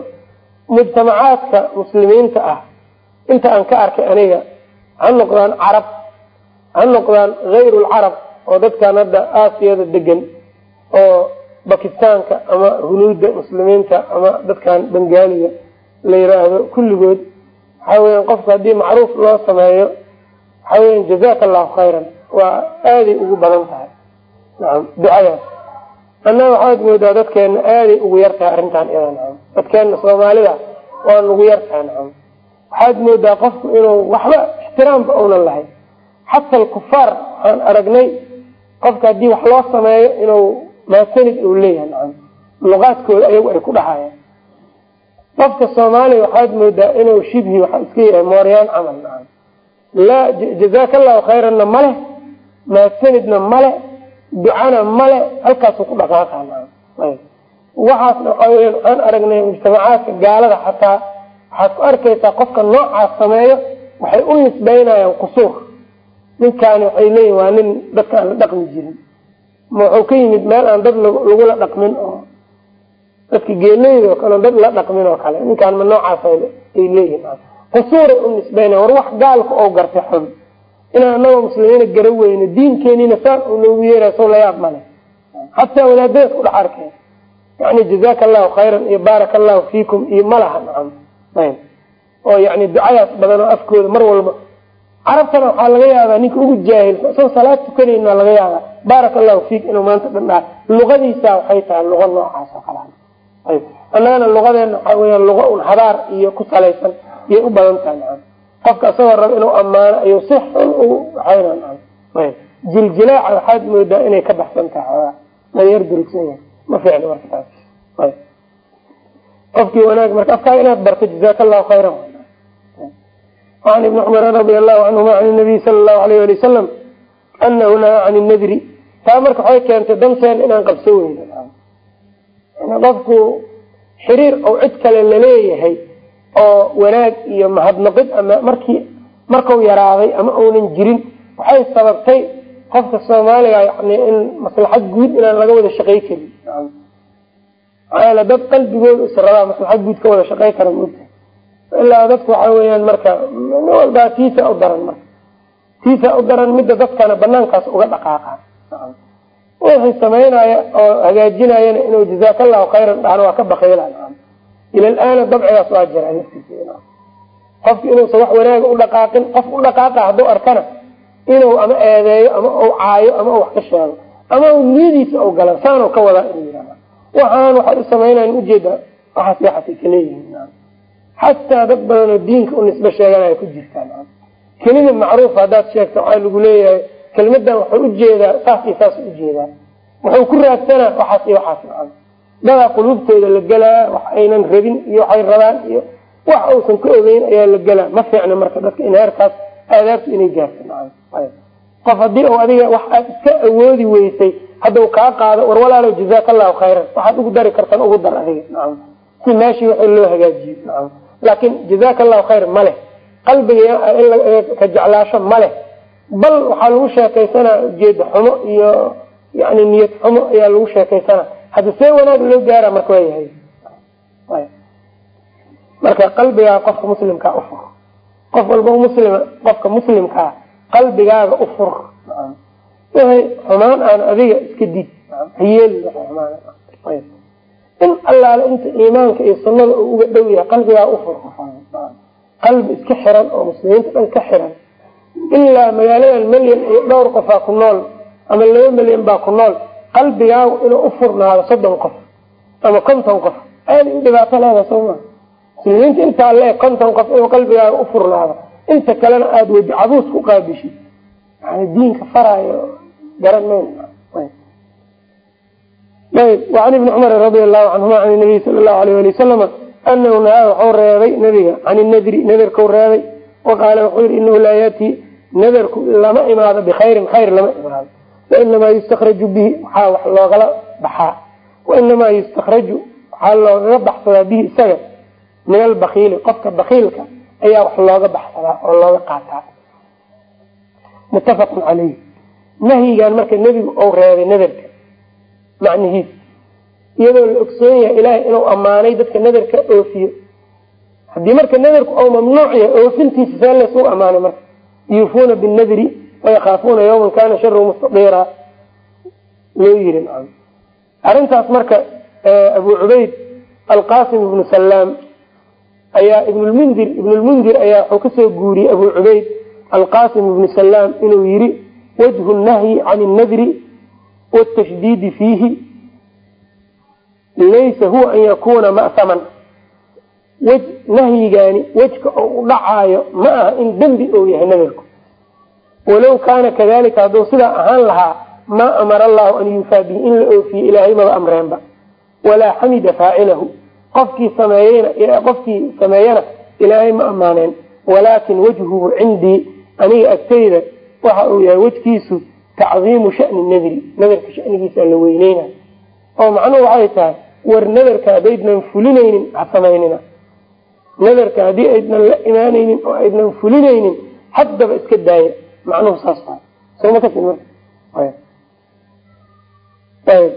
mujtamacaadka muslimiinta ah inta aan ka arkay aniga ha noqdaan carab ha noqdaan hayru lcarab oo dadkan hadda aasiyada degan oo bakistaanka ama hunuuda muslimiinta ama dadkan bengaaliga la yiraahdo kulligood. Waxaa weyan qofka haddii macruuf loo sameeyo waxaa weyan jazaka allahu khayran waa aaday ugu badan tahay. Nacam ducadaas annaga waxaad moodaa dadkeena aaday ugu yar tahay arrintan iyada nacam dadkeena soomaalida waa nugu yar tahay nacam waxaad moodaa qofku inuu waxba ixtiraamba uunan lahayn xata alkufaar waxaan aragnay qofka haddii wax loo sameeyo inuu maasanid uu leeyahay nacam luqaadkooda ayagu ay ku dhahayaan qofka soomaaliya waxaad moodaa inuu shibhi waxa iska yahay mooryaan camal nacam. Laa jazaka allahu khayranna maleh maasanidna male ducana male halkaasuu ku dhaqaaqa nacam. Waxaasna waxaa weya waxaan aragnay mujtamacaadka gaalada xataa waxaad ku arkaysaa qofka noocaas sameeyo waxay u nisbeynayaan qusuur. Ninkaani waxay leeyihiin waa nin dadka aan la dhaqmi jirin. Ma wuxuu ka yimid meel aan dad lagula dhaqmin oo dadka geeleyda oo kale dad la dhaqmin oo kale. Ninkaan ma noocaas ay leeyihiin qusuuray u nisbeynaya war wax gaalka oo gartay xun. Inaan anagoo muslimiina gara weyno diinkeenina saan u noogu yeeray soo layaab male xataa wadaadadaas ku dhex arkeen. Yani jazaka allahu khayran iyo baaraka allahu fiikum iyo malaha nacam oo yani ducadaas badan oo afkooda mar walba. Carabtana waxaa laga yaabaa ninka ugu jaahilka isagoo salaad tukanayn waa laga yaabaa. Baaraka allahu fiik inuu maanta dhan dhaha luqadiisa waxay tahay luqa noocaas oo kale. Ayb annagana luqadeena waxaa weya luqa un habaar iyo ku salaysan iyay u badan tahay maa qofka isagoo raba inuu ammaano ayuu si xun u waxayna ayb jiljilaaca waxaad moodaa inay ka baxsan tahay xoogaa. Dayar durugsan yahay. Ma fiicno marka taas. Ayb qofkii wanaag marka afkaaga inaad barto jazaaka allahu khayran. An ibni cumar radi allahu canhuma can nabiy sala allahu alayh ali wasalam anahu nahaa can nadri taa marka waxay keentay danteen inaan qabso weyno qofku xiriir ou cid kale la leeyahay oo wanaag iyo mahadnaqid ama markii markau yaraaday ama uunan jirin waxay sababtay qofka soomaaliga yani in maslaxad guud inaan laga wada shaqey karin maxaa dad qalbigooda israbaa maslaxad guud ka wada shaqey kara maogta ilaa dadku waxa weyaan marka nin walbaa tiisa u daran marka. Tiisa u daran midda dadkana banaankaas uga dhaqaaqa wixii samaynaya oo hagaajinayana inuu jazaaka allahu khayran dhahno waa ka bakayla ila alaana dabcigaas waa jira qofki inuusan wax wanaaga u dhaqaaqin qof u dhaqaaqa hadduu arkana inuu ama eedeeyo ama u caayo ama u wax ka sheego ama niyadiisa u gala saanu ka wadaa waxaan waxay u samaynayan ujeeda waxaas waxaasay kaleeyihiin xataa dad badan oo diinka u nisbe sheeganaya ku jirtaan. Kelima macruuf haddaad sheegto waxaa lagu leeyahay kelmadan wuxuu u jeedaa saas iyo saas u jeedaa wuxuu ku raadsanaa waxaas iyo waxaas. Dadaa quluubtooda la gelaa wax aynan rabin iyo waxay rabaan iyo wax uusan ka ogeyn ayaa la gelaa ma fiicna marka dadka in heerkaas aadaabtu inay gaarto. Qof haddii u adiga wax aad iska awoodi weysay haddau kaa qaado war walaalow jazaaka allahu khayran. Waxaad ugu dari kartan ugu dar adiga. Si meeshii wixii loo hagaajiyo. Laakin jazaaka allahu ma leh. Qalbiga ka jeclaasho ma leh. Bal waxaa lagu sheekaysanaa ujeeda xumo iyo yani niyad xumo ayaa lagu sheekaysanaa hadda see wanaag loo gaara marka waayahay marka qalbigaa qofka muslimkaa ufur qof walba muslima qofka muslimkaa qalbigaaga ufur xumaan aan adiga iska did hayeel in allaale inta iimaanka iyo sunada uu uga dhow yahay qalbigaa ufur qalbi iska xiran oo muslimiinta dhan ka xiran. Ilaa magaaladan melyan iyo dhowr qofaa ku nool ama laba melyan baa ku nool qalbigaagu inuu ufurnaado soddon qof ama konton qof. Aaday u dhibaato leeda sooma muslimiinta intaa lee konton qof inuu qalbigaaga ufurnaado inta kalena aada weji cabuus ku qaabishid yani diinka faraayo garan mayn ayb wacan ibni cumar radia allahu canhuma can nabiy sala allahu alayh ali wasalama anahu nahaa waxuu reebay nabiga can nadri nadarkau reebay waqaala wuxuu yihi inahu laa yaati nadarku lama imaado bikhayrin khayr lama imaado. Wainamaa yustakraju bihi waxaa wax loogala baxaa. Wainamaa yustakraju waxaa loogaga baxsadaa bihi isaga min albakiili qofka bakiilka ayaa wax looga baxsadaa oo looga qaataa. Muttafaqun caleyh nahyigan marka nebigu ou reebay nadarka macnihiis. Iyadoo la ogsoon yahay ilaahay inuu ammaanay dadka nadarka oofiyo. Haddii marka nadarku ou mamnuuc yahay oofintiisa see laysugu ammaanay marka. Yuufuuna binadri wayakaafuuna yawman kana sharu mustadiira. Loo yiri arrintaas marka abu cubayd alqasim ibnu salaam ayaa ibnlmundir ibnulmundir ayaa wuxuu ka soo guuriyey abu cubayd alqasim ibnu salaam inuu yiri wajhu nahyi can nadri wtashdiidi fiihi laysa huwa an yakuna ma'haman wej nahyigaani wejka oo u dhacaayo ma aha in dembi ou yahay nadarku walow kaana kadalika hadduu sidaa ahaan lahaa maa amara allahu an yuufaa bihi in la oofiye ilaahay maba amreenba walaa xamida faacilahu qofkii sameeyena qofkii sameeyana ilaahay ma ammaaneen walaakin wajhuhu cindii aniga agtayda waxa uu yahay wejkiisu tacdiimu shani nadri nadarka shanigiisa la weyneyna oo macnuhu waxay tahay war nadarka haddaydnan fulinaynin ha samaynina. Nadarka haddii aydnan la imaanaynin oo aydnan fulinaynin haddaba iska daaya macnuhu saas tahay. Kasi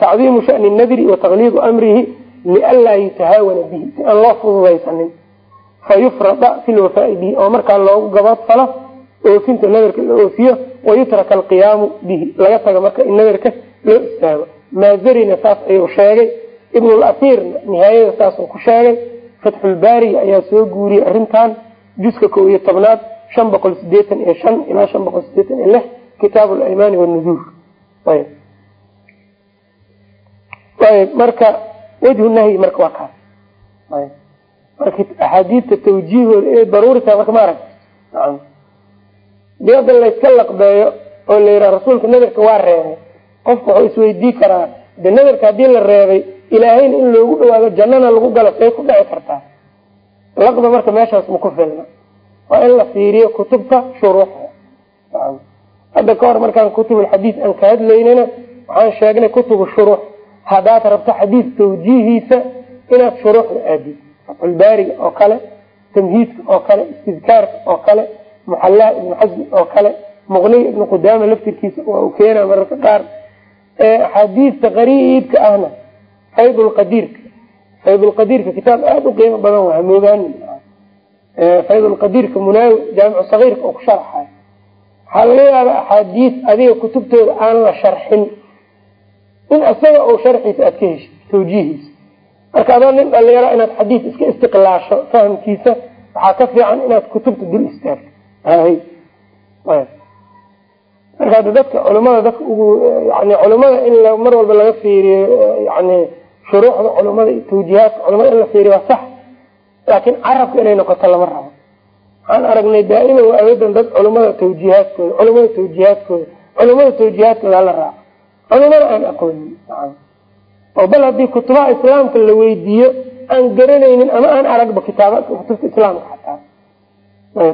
tacdiimu shani nadri wataqliidu amrihi lianlaa yutahaawana bihi. Si aan loo fududaysanin fayufrada fi lwafaai bihi. Oo markaa loogu gabadfalo oofinta nadarka la oofiyo wayutraka alqiyaamu bihi. Laga taga marka in nadarka loo istaago. Maazarina saas ayuu sheegay. Ibnulasiirna nihaayada saasuu ku sheegay. Fatxulbaariga ayaa soo guuriyey arrintan juska kow iyo tobnaad shan boqol sideetan iyo shan ilaa shan boqol sideetan iyo lix kitaab alaymaani wanuduur ayb marka wejhu nahyi marka waa kaas. Marka axaadiidta tawjiihooda inay daruuri tahay marka ma hadda layska laqbeeyo oo la yidhaha rasuulka nadarka waa reebay qofka wuxuu isweydii karaa de nadarka haddii la reebay ilaahayna in loogu dhawaado jannana lagu galo say ku dhici kartaa? Laqda marka meeshaas ma ku filna. Waa in la fiiriyo kutubta shuruuxda hadda ka hor markaan kutubulxadiid aan ka hadlaynana waxaan sheegnay kutubu shuruux. Haddaad rabto xadiid tawjiihiisa inaad shuruuxda aadid. Fatxulbaariga oo kale tamhiidka oo kale istidkaarka oo kale muxallaha ibnu xasmi oo kale muqniga ibnu qudaama laftirkiisa waa uu keena mararka qaar. Axaadiista qariibka ahna faydulqadiirka faydulqadiirka kitaab aada u qiimo badan waa hamoogaani faydulqadiirka munaawi jaamicu sagiirka oo ku sharxay. Waxaa laga yaaba axaadiis adiga kutubtooda aan la sharxin. In isaga uu sharxiisa aad ka heshid tawjiihiisa. Marka adoo nin dhalinyaro inaad xadiis iska istiqlaasho fahamkiisa waxaa ka fiican inaad kutubta dul istaagto marka dadka culimada dadka ugu yani culimada in mar walba laga fiiriyo yani shuruuxda culimada iyo tawjiihaadka culimada in la fiiriyo waa sax. Laakiin carabka inay noqoto lama rabo. Waxaan aragnay daa'iman waa abadan dad culimada tawjiihaadkooda culimada tawjiihaadkooda culimada tawjiihaadkooda hala raaco. Culimada aan aqoonin oo bal haddii kutubaha islaamka la weydiiyo aan garanaynin ama aan aragba kitaabadka kutubta islaamka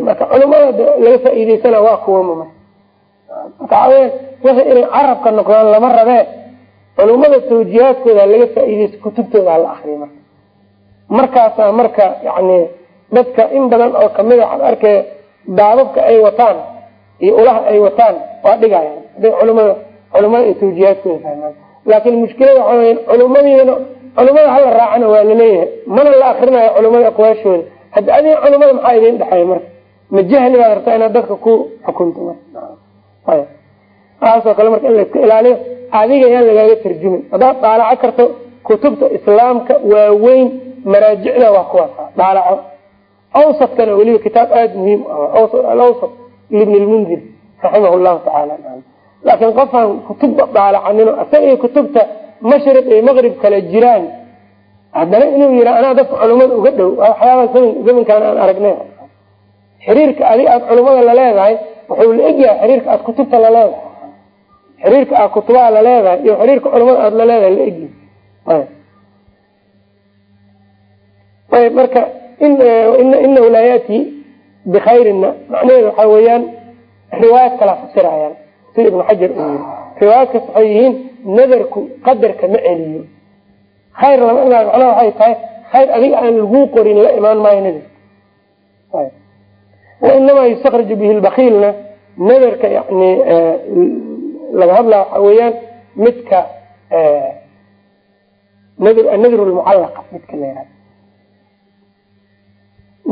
marka culimada laga faa'iideysana waa kuwama marka waxaweya wixii inay carabka noqdaan lama rabee culimada tawjiihaadkooda laga faa'iideysa kutubtooda hala akriyo marka. Markaasaa marka yani dadka in badan oo ka mid a waxaad arkay daababka ay wataan iyo ulaha ay wataan waa dhigayaan haday culimada culimada iyo tawjiihaadkooda fahmaan laakin mushkilada waxa weya culimadiina culimada hala raacana waa la leeyahay mana la akrinayo culimada aqwaashooda hadda adiga culimada maxaa idin dhexeeya marka ma jahli baad rabtaa inaad dadka ku xukunto waxaasoo kale marka in layska ilaaliyo adiga yaan lagaaga tarjumin. Haddaad daalaco karto kutubta islaamka waaweyn maraajicda waa kuwaasa daalaco awsadkana weliba kitaab aada muhiim alawsat libni lmundir raximah llahu tacaala laakiin qofaan kutubba daalacanino isaga iyo kutubta mashriq iyo maqrib kala jiraan haddana inuu yihaa anaa dadka culimada uga dhow waxyaaba zamankaan aan aragnay xiriirka adig aada culimada laleedahay wuxuu la egyahay xiriirka aada kutubta laleedahay xiriirka aad kutubaha laleedahay iyo xiriirka culimada aada laleedahay la egyahay marka inahu laa yati bikayrina macnaheedu waxaa weeyaan riwaayad kala fasirayaan. Sida ibnu xajar uu yiri riwaayadkaas waxay yihiin nadarku qadarka ma celiyo. Khayr lama imaan macnaha waxay tahay khayr adiga aan laguu qorin la imaan maayo nadarka wainamaa yustakraju bihi lbakiilna nadarka yani laga hadlaa waxaa weeyaan midka nadr lmucallaqa midka la yihahdo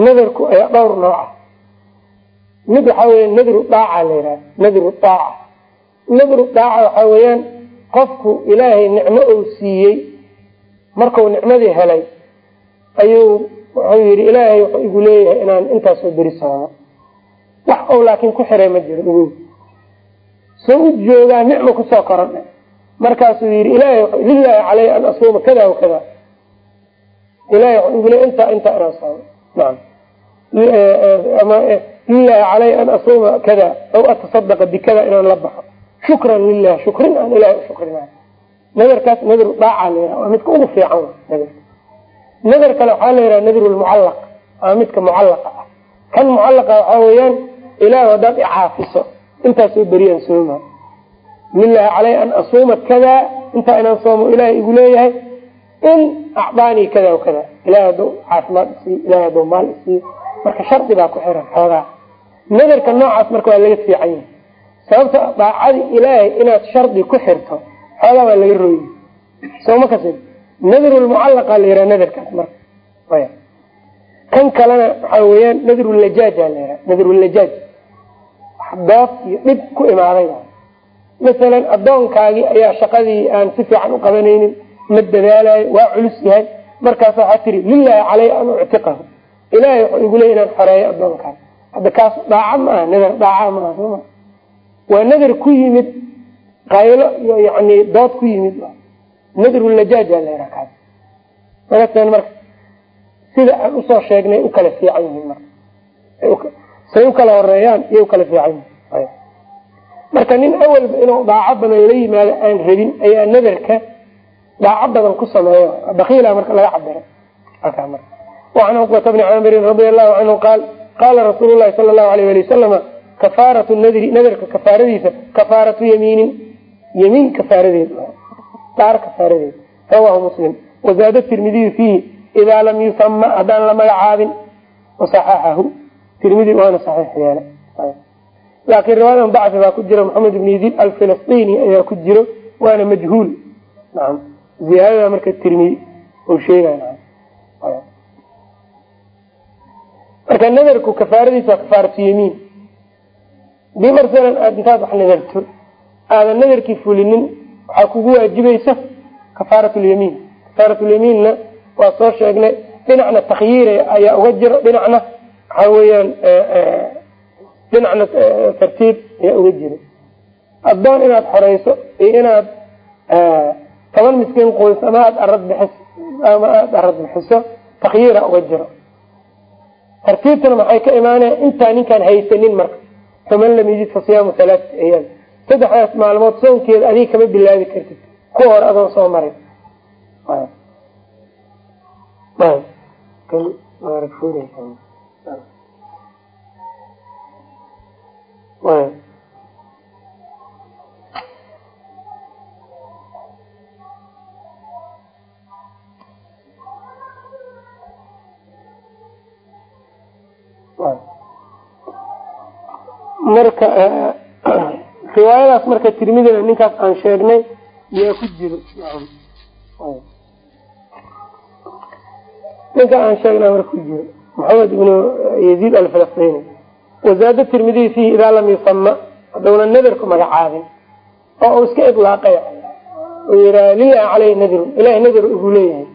nadarku ayaa dhowr nooca mid waxaa weya nadru daaca la yihahdo nadru daaca. Nadru daaca waxaa weeyaan qofku ilaahay nicmo uu siiyey marku nicmadii helay ayuu wuxuu yihi ilaahay wuxuu igu leeyahay inaan intaasoo beri soomo wax ou laakiin ku xiray ma jiro ogow soo u joogaa nicma ku soo korodha markaasuu yihi ilahay lilaahi caleyhi an asuuma kada wa kada ilahay wuxuu igu leeyahy intaa intaa inaan soomo naam. Ama lilahi caleyhi an asuuma kada aw atasadaqa bikada inaan la baxo. Shukran lilah shukrin aan ilahay u shukrinayo nadarkaas nadru dhaaca la yihah waa midka ugu fiican nadar kale waxaa la yidhaha nadru lmucallaq ama midka mucallaqa ah. Kan mucallaqa waxaa weeyaan ilaah haddaad icaafiso intaasoo beriyaan sooma lilahi caleyhi an asuuma kada intaa inaan soomo ilahay igu leeyahay in acdaanii kada kada ilahay hadduu caafimaad isiiyo ilahay hadduu maal isiiyo. Marka shardi baa ku xiran xoogaa. Nadarka noocaas marka waa laga fiican yahay. Sababta daacadii ilaahay inaad shardi ku xirto xoogaa waa laga rooyi sooma kasi nadru lmucallaqa la yihah nadarkaas marka kan kalena waxaa weeyaan nadru lajaaja la yihah nadru lajaaj doof iyo dhib ku imaaday masalan addoonkaagii ayaa shaqadii aan si fiican u qabanaynin ma dadaalayo waa culus yahay. Markaas waxaa tiri lilahi caleyhi an uctiqahu. Ilahay wuxuu igu leey inaan xoreeyo addoonkaas hadda kaas dhaaca ma aha nadar dhaaca ma aha soma waa nadar ku yimid qaylo iyo yani dood ku yimid nadrulajaaja la kaas maratan marka sida aan u soo sheegnay u kala fiican yihiin marka. Say u kala horeeyaan iyo u kala fiican yihiin marka nin awalba inuu dhaaco badan la yimaado aan rabin ayaa nadarka dhaaco badan ku sameeyo. Bakiila marka laga cabira wacan cuqbata bni caamirin radia allahu canhu qaal qaala rasuulu lahi sala allahu alayh ali wasalama kafaaratu nadri nadarka kafaaradiisa kafaaratu yamiinin. Yamiin kafaaradeed dhaar kafaaradeed rawahu muslim. Wazaada tirmidiyu fiihi idaa lam yusama haddaan la magacaabin wasaxaxahu tirmidi waana saxiix yeela laakiin riwaayadan dacfi baa ku jira maxamed ibn yaziid alfilistini ayaa ku jiro waana majhuul. Naam. Ziyaadada marka tirmidi u sheegay marka nadarku kafaaradiisa waa kafaaratu yamiin. Hadii marsalan aad intaad wax nadarto aadan nadarkii fulinin waxaa kugu waajibaysa kafaarat lyamiin kafaarat lyamiinna waa soo sheegnay dhinacna takhyiir ayaa uga jiro dhinacna waxaa weeyaan dhinacna tartiib ayaa uga jiro. Addoon inaad xoreyso iyo inaad toban miskiin qoyso ama aada arad bixis ama aada arad bixiso takhyiira uga jiro. Tartiibtana maxay ka imaanaya intaa ninkaan haysanin marka. Faman lam yajid fa siyaamu halaaati ayaam saddexdaas maalmood soonkeeda adiga kama bilaabi kartid. Kuwa hore adoon soo marin. Marka [CLEARS THROAT] riwaayadaas marka tirmidina ninkaas aan sheegnay yaa ku jiro. Ninka aan sheegnaa marka ku jiro maxamed ibnu yaziid alfilistini wazaada tirmidiy fiihi idaa lam yusama hadowna nadarku magacaabin oo uu iska ilaaqay u yiraa lilah caleyhi nadirun. Ilahay nadar ugu leeyahay.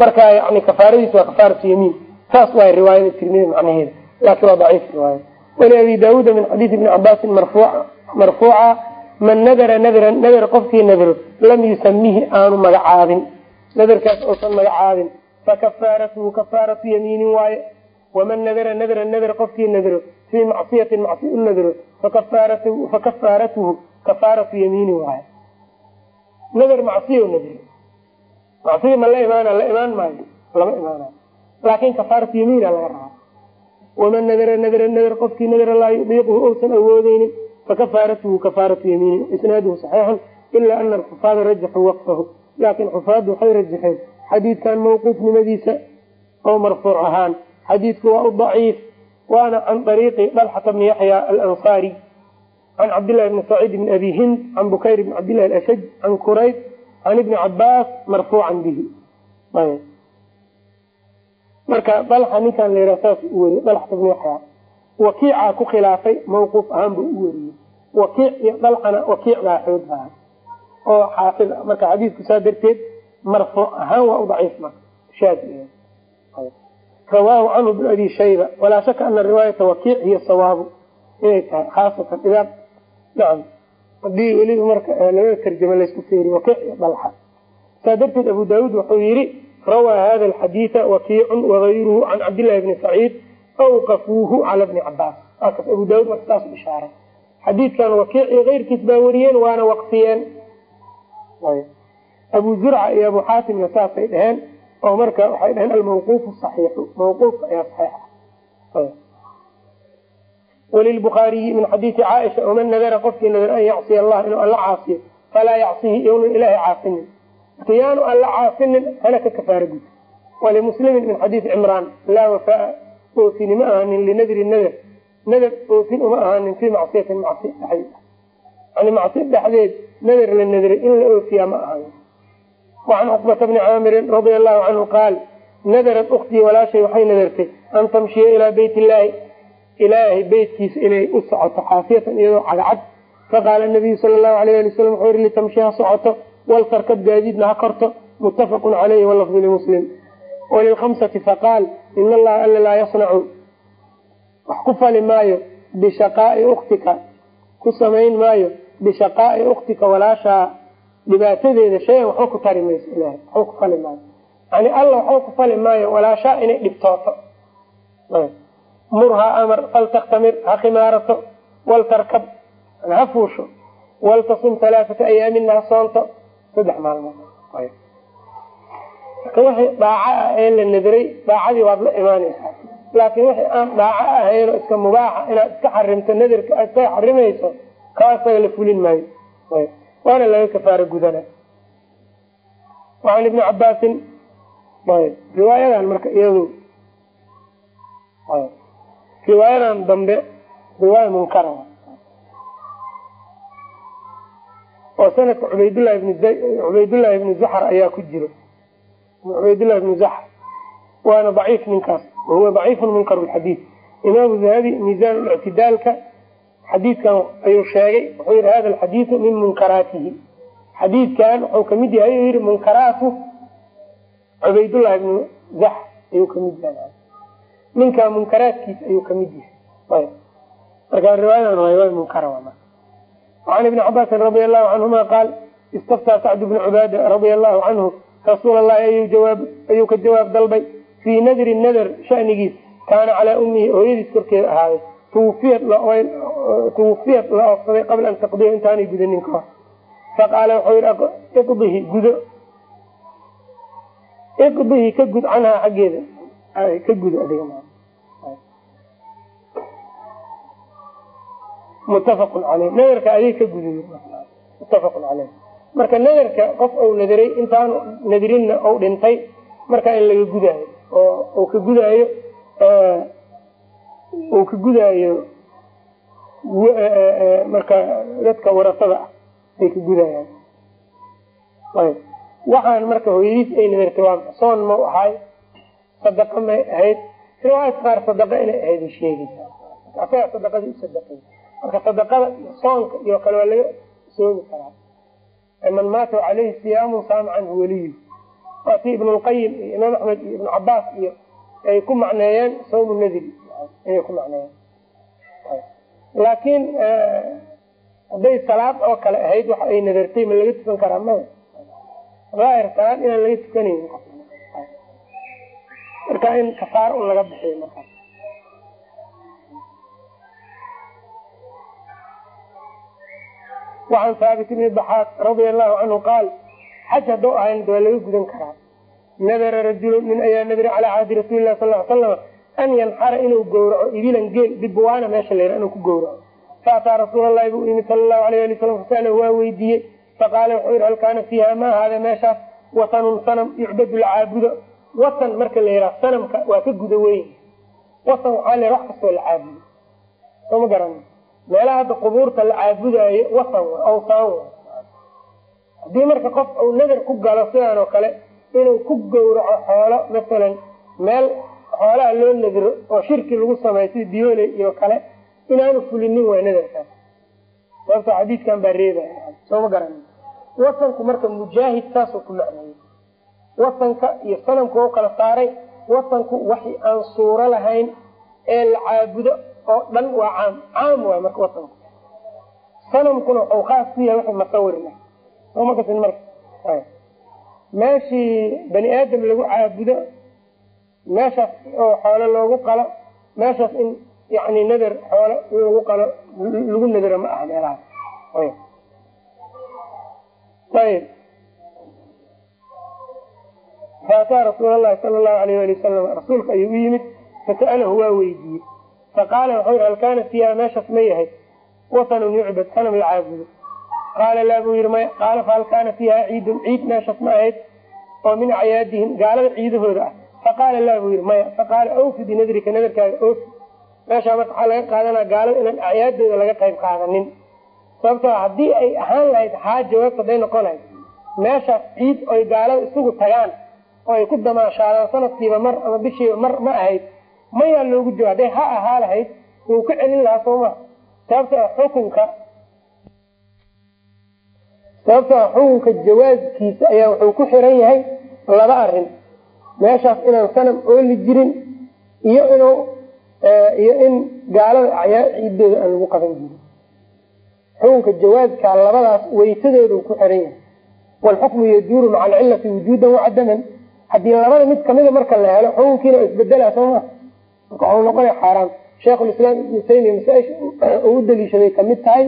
Marka yani kafaaradiis waa kafaaratu yamiin. Saas waay riwaayada tirmidi macnaheeda laakiin waa daciif riwaaya. Waliabi daawuuda min xadiisi ibni cabaasin marfuuca man nadara nadran nadar qofkii nadro lam yusamihi aanu magacaabin. Nadarkaas uusan magacaabin. Fakafaaratuhu kafaaratu yamiinin waaye. Waman nadara nadra nadr qofkii nadro fii macsiyatin macsi u nadro fakafaaratuhu kafaaratu yamiinin waaye. Nadar macsiyo nadro macsiya ma la imaana la imaan maayo lama imaanayo laakin kafaaratu yamiina laga rabaa. Waman nadara nadra nadr qofkii nadra laa yudiiquhu ousan awoodeynin fakafaaratuhu kafaaratu yamiinin isnaaduhu saxiixun ila ana alxufaada rajaxuu waqfahu laakin xufaaddu waxay rajaxeen xadiidkan mawquufnimadiisa oo marfuuc ahaan xadiidku waa u daciif waana can ariiqi dalxata bni yaxya alansaari can cabdillahi bni saciid bni abi hind can bukayr bni cabdillahi alashaj can kurayb can ibni cabaas marfuucan bihi marka dalxa ninkan la yidhaha saas u weriye dalxata bni yaxya wakiicaa ku khilaafay mawquuf ahaan buu u weriyey wakiic iyo dalxana wakiicdaa xoog baha oo xaafid marka xadiidku saa darteed marfuuc ahaan waa u daciif marka rawaahu canhu bn abi shayba walaa shaka ana riwaayata wakiic hiyo sawaabu inay tahay khaasatan idaa nacam haddii weliba marka labada tarjama laysku feeriy wakiic iyo dalxa saa darteed abu daawuud wuxuu yihi rawaa hada alxadiida wakiicun wagayruhu can cabdillahi bni saciid awqafuuhu cala bni cabaas abu daawud marka saas ishaaray xadiidkan wakiic iyo baa wariyeen waana waqfiyeen abu zurca iyo abu xaatimna saasay dheheen oo marka waxay dheheen almawquufu saxiixu mawquufka ayaa saxiix ah walilbukhaariyi min xadiidi caaisha waman nadara qofkii nadar an yacsiya allah inuu alla caasiyo falaa yacsihi yownan ilaahay caasinin marka alla caasinin hana ka kafaara gud. Walimuslimin min xadiidi cimraan laa wafaa oofini ma ahanin linadri nadar nadar oofin uma ahaanin fii macsiyatin macsi dhexdeed yani macsi dhexdeed nadar la nadray in la oofiyaa ma ahanin wacan cuqbata bni caamirin radia allahu canhu qaal nadarat uktii walaashay waxay nadartay an tamshiya ilaa beyt illaahi ilaahay beytkiisa inay u socoto xaafiyatan iyadoo cagcad faqaala nabiyu sala allahu alayh ali wasalam wuxuu yihi litamshi ha socoto waltarkab gaadiidna ha korto. Muttafaqun caleyhi walafdu limuslim walilkhamsati faqaal in allaha alla laa yasnacu wax ku fali maayo bishaqaai uktika ku samayn maayo bishaqaai uktika walaashaa dhibaatadeeda shayan waxba ku tari mayso ilahay waxba ku fali maayo. Yani alla waxba ku fali maayo walaashaa inay dhibtooto. Murhaa amar faltaktamir ha khimaarato waltarkab ha fuusho waltasum alaaata ayaamina ha soonto saddex maalmood. Marka wixii dhaaco ah ee la nadiray daacadii waad la imaanaysaa laakiin wixii aan dhaaco ahayn oo iska mubaaxa inaad iska xarimto nadarka aad iska xarimayso isaga la fulin maayo. Waana laga kafaaro gudana. Waan ibni cabaasin riwaayadan marka iyadu riwaayadan dambe riwaaya munkara. Oo sanadka cubaydllahi bn cubaydullahi ibni zaxr ayaa ku jiro cubaydullahi ibni zaxr waana daciif ninkaas wahuwa daciifun munkar lxadiid imaamu dahabi miisaan lictidaalka xadiidkan ayuu sheegay wuxuu yihi hada alxadiidu min munkaraatihi. Xadiidkan wuxuu ka mid yahay ayuu yihi munkaraatu cubaydullahi ibni zaxr ayuu ka mid yahay. Ninkaa munkaraadkiisa ayuu ka mid yahay. Marka riwaayadan waa munkara an ibni cabaasin radia allahu canhuma qaal istaftaa sacd bnu cubaada radia allahu canhu rasuul allahi ayuu ka jawaab dalbay fii nadri nadr shanigiis kaana calaa ummihi hooyadiis korkeeda ahaaday. Tuwufiyat la oofsaday qabla an taqdiya intaanay gudanin ka hor. Faqaala wuxuu yihi iqdihi gudo. Iqdihi ka gud canhaa xaggeeda. Ka gudo adiga muttafaqun caleyh nadarka adig ka gudiy muttafaqun caleyh marka nadarka qof ou nadiray intaanu nadirinna ou dhintay marka in laga gudaayo oo ka gudaayo uu ka gudaayo marka dadka warasada ah ay ka gudayaan ayb. Waxaan marka hooyadiis ay nadartay waa soon mau ahay sadaqa may ahayd. Riwaayadka qaar sadaqa inay ahayd sheegaysa. Asaga sadaqadii usadaqay marka sadaqada iyo soonka iyo kale waa laga soomi karaa. Man maata caleyhi siyaamu saama canhu weliyu si ibn lqayim iyo imaam axmed iyo ibn cabaas iyo ay ku macneeyeen sawmu nadri inay ku macneeyeen. Laakiin hadday salaad oo kale ahayd waxa ay nadartay ma laga tukan karaa maya daahir salaad inaan laga tukanayn. Marka in kafaar un laga bixiyo markaas wacan haabit ibni baxaaq radia allahu canhu qaal xaj hadduu ahayn waa laga gudan karaa. Nadara rajulun nin ayaa nadri calaa caadi rasuuli lah sal slama an yanxara inuu gowraco ibilan geel bibuwaana meesha la inuu ku gowraco. Faataa rasuul lahi buu yimid sala lahu alayh ali wasalam fasalahu waa weydiiyey. Faqaala wuxuu yihi hal kaana fiiha ma ahaada meeshaas watanun sanam yucbadu lacaabudo watan marka la yidhaha sanamka waa ka guda weyn. Watan waxaa la wax kastoo la caabudo. Soo ma garan meelaha hadda qubuurta la caabudaayo watan awsaan w haddii marka qof uu nadar ku galo sidaan oo kale inuu ku gowraco xoolo masalan meel xoolaha loo nadiro oo shirki lagu sameeyo sida diyooley iyo kale inaanu fulinin waa nadarkaas sababto xadiidkan baa reebaya soo ma garan watanku marka mujaahid saasuu ku macneeyey watanka iyo sanamka u kala saaray. Watanku waxi aan suuro lahayn ee la caabudo oo dhan waa caam. Caam waay marka watanku sanamkuna waxuu khaas ku yahay wixii masawirna soo ma kasin marka? Meeshii bani aadam lagu caabudo meeshaas oo xoolo loogu qalo meeshaas in yani nadar xoolo lagu qalo lagu nadaro ma aha meelahaas. Ayb faataa rasuul lahi sala lahu alayh ali wasalam rasuulka ayuu u yimid fasa'alahu waa weydiiyey. Faqaala wuxuu yii hal kaana fiiha meeshaas ma yahay? Watanun yucbad sanam la caabudo qaala laa buu yihi maya qaala fahal kaana fiiha ciidun ciid meeshaas ma ahayd oo min acyaadihim gaalada ciidahooda ah faqaala laa buu yihi maya faqaala awfi binadrika nadarkaaga oofi meeshaa marka waxaa laga qaadanaa gaalada inaan acyaadooda laga qayb qaadanin sababtoo haddii ay ahaan lahayd haa jawaabta haday noqon lahayd meeshaas ciid oy gaalada isugu tagaan oo ay ku damaashaadaan sanadkiiba mar ama bishiiba mar ma ahayd mayaa loogu jawaab haday ha ahaa lahayd wuu ka celin lahaa sooma sababtoo xukunka sababtoo xukunka jawaaskiisa ayaa wuxuu ku xiran yahay laba arrin meeshaas inaan sanam ooli jirin iyo inuu iyo in gaalada acyaa ciidooda aan lagu qaban jirin. Xukunka jawaazka labadaas weysadooda ku xiran yahay. Walxukmu yaduuru maca alcilati wujuudan wacadaman haddii labada mid kamida marka la helo xukunkiina isbedela sooma marka waxuu noqonaya xaaraam. Sheikhulislaam ibnu taymiya masaaisha uu u daliishaday ka mid tahay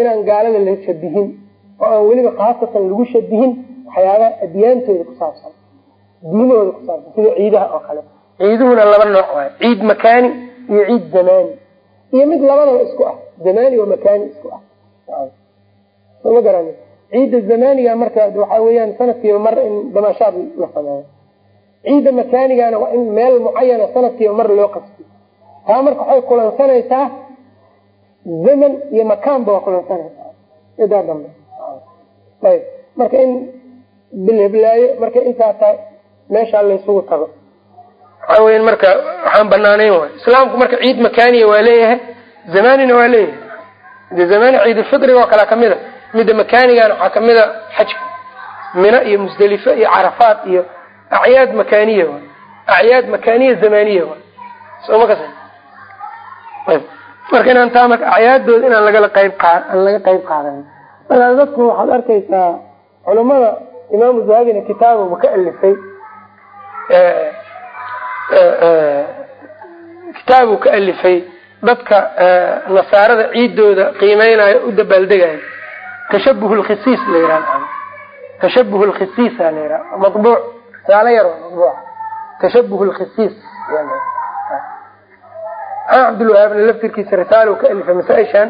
inaan gaalada la shabihin oo aan weliba khaasatan lagu shabihin waxyaabaha adyaantooda ku saabsan diimahooda ku saabsan sida ciidaha oo kale. Ciiduhuna laba nooc waay ciid makaani iyo ciid zamaani iyo mid labadaba isku ah zamaani oo makaani isku ah. Soma garani? Ciidda zamaaniga marka waxaa weeyaan sanadkiiba mar in damashaad la sameeyo ciidda makaanigana waa in meel mucayana sanadkiiba mar loo qasbiyo taa marka waxay kulansanaysaa zaman iyo makaanba waa kulansanaysaa. Idaa dambe ayb marka in bilheblaayo marka intaa tahay meeshaa laysugu tago. Waxaa weya marka waxaan banaaneyn way islaamku marka ciid makaaniya waa leeyahay zamanina waa leeyahay. De zamani ciidulfitriga oo kale ka mid a midda makaanigana waxaa ka mid a xajka mina iyo musdelife iyo carafaat iyo acyaad makaniya waay. Acyaad makaniya zamaniya waay. Soma kas marka inaan taa marka acyaadooda inaan lagala qayb qa aan laga qayb qaadanin markaa dadku waxaad arkaysaa culamada imaamu zahabina kitaabuba ka alifay? Kitaabuu ka alifay dadka nasaarada ciidooda qiimeynayo u dabaaldegayo tashabuh lkhisiis la yihah tashabuh lkhisiisa la yihah mabuuc risaalo yar mabuuc tashabuh lkhisiis cabdulwahaabna laftirkiisa risaalo ka alifay masaaishan